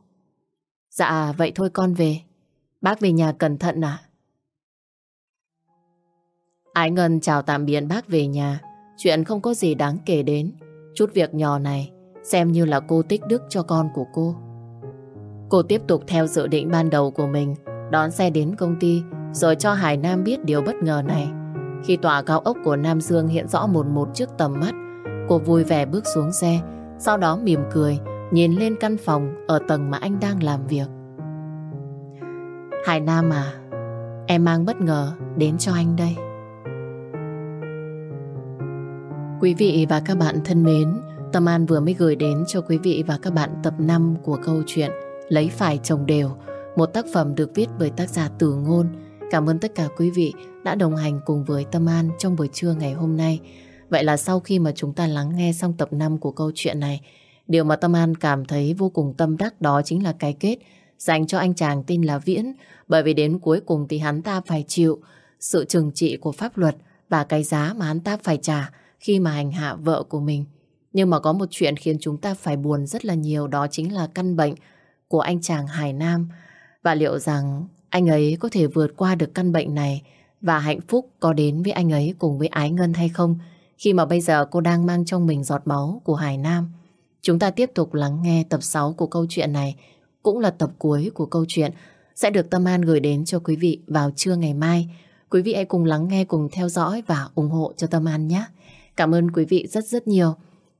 Dạ, vậy thôi con về. Bác về nhà cẩn thận ạ. Ái Ngân chào tạm biệt bác về nhà. Chuyện không có gì đáng kể đến. Chút việc nhỏ này xem như là cô tích đức cho con của cô. Cô tiếp tục theo dự định ban đầu của mình, đón xe đến công ty rồi cho Hải Nam biết điều bất ngờ này. Khi tòa cao ốc của Nam Dương hiện rõ một một trước tầm mắt, cô vui vẻ bước xuống xe, sau đó mỉm cười, nhìn lên căn phòng ở tầng mà anh đang làm việc. Hải Nam à, em mang bất ngờ đến cho anh đây. Quý vị và các bạn thân mến, Tâm An vừa mới gửi đến cho quý vị và các bạn tập 5 của câu chuyện Lấy phải chồng đều, một tác phẩm được viết bởi tác giả Tử Ngôn. Cảm ơn tất cả quý vị đã đồng hành cùng với Tâm An trong buổi trưa ngày hôm nay. Vậy là sau khi mà chúng ta lắng nghe xong tập 5 của câu chuyện này, điều mà Tâm An cảm thấy vô cùng tâm đắc đó chính là cái kết dành cho anh chàng tên là Viễn, bởi vì đến cuối cùng thì hắn ta phải chịu sự trừng trị của pháp luật và cái giá mà hắn ta phải trả khi mà hành hạ vợ của mình. Nhưng mà có một chuyện khiến chúng ta phải buồn rất là nhiều đó chính là căn bệnh của anh chàng Hải Nam. Và liệu rằng anh ấy có thể vượt qua được căn bệnh này và hạnh phúc có đến với anh ấy cùng với Ái Ngân hay không khi mà bây giờ cô đang mang trong mình giọt máu của Hải Nam. Chúng ta tiếp tục lắng nghe tập 6 của câu chuyện này cũng là tập cuối của câu chuyện sẽ được Tâm An gửi đến cho quý vị vào trưa ngày mai. Quý vị hãy cùng lắng nghe, cùng theo dõi và ủng hộ cho Tâm An nhé. Cảm ơn quý vị rất rất nhiều.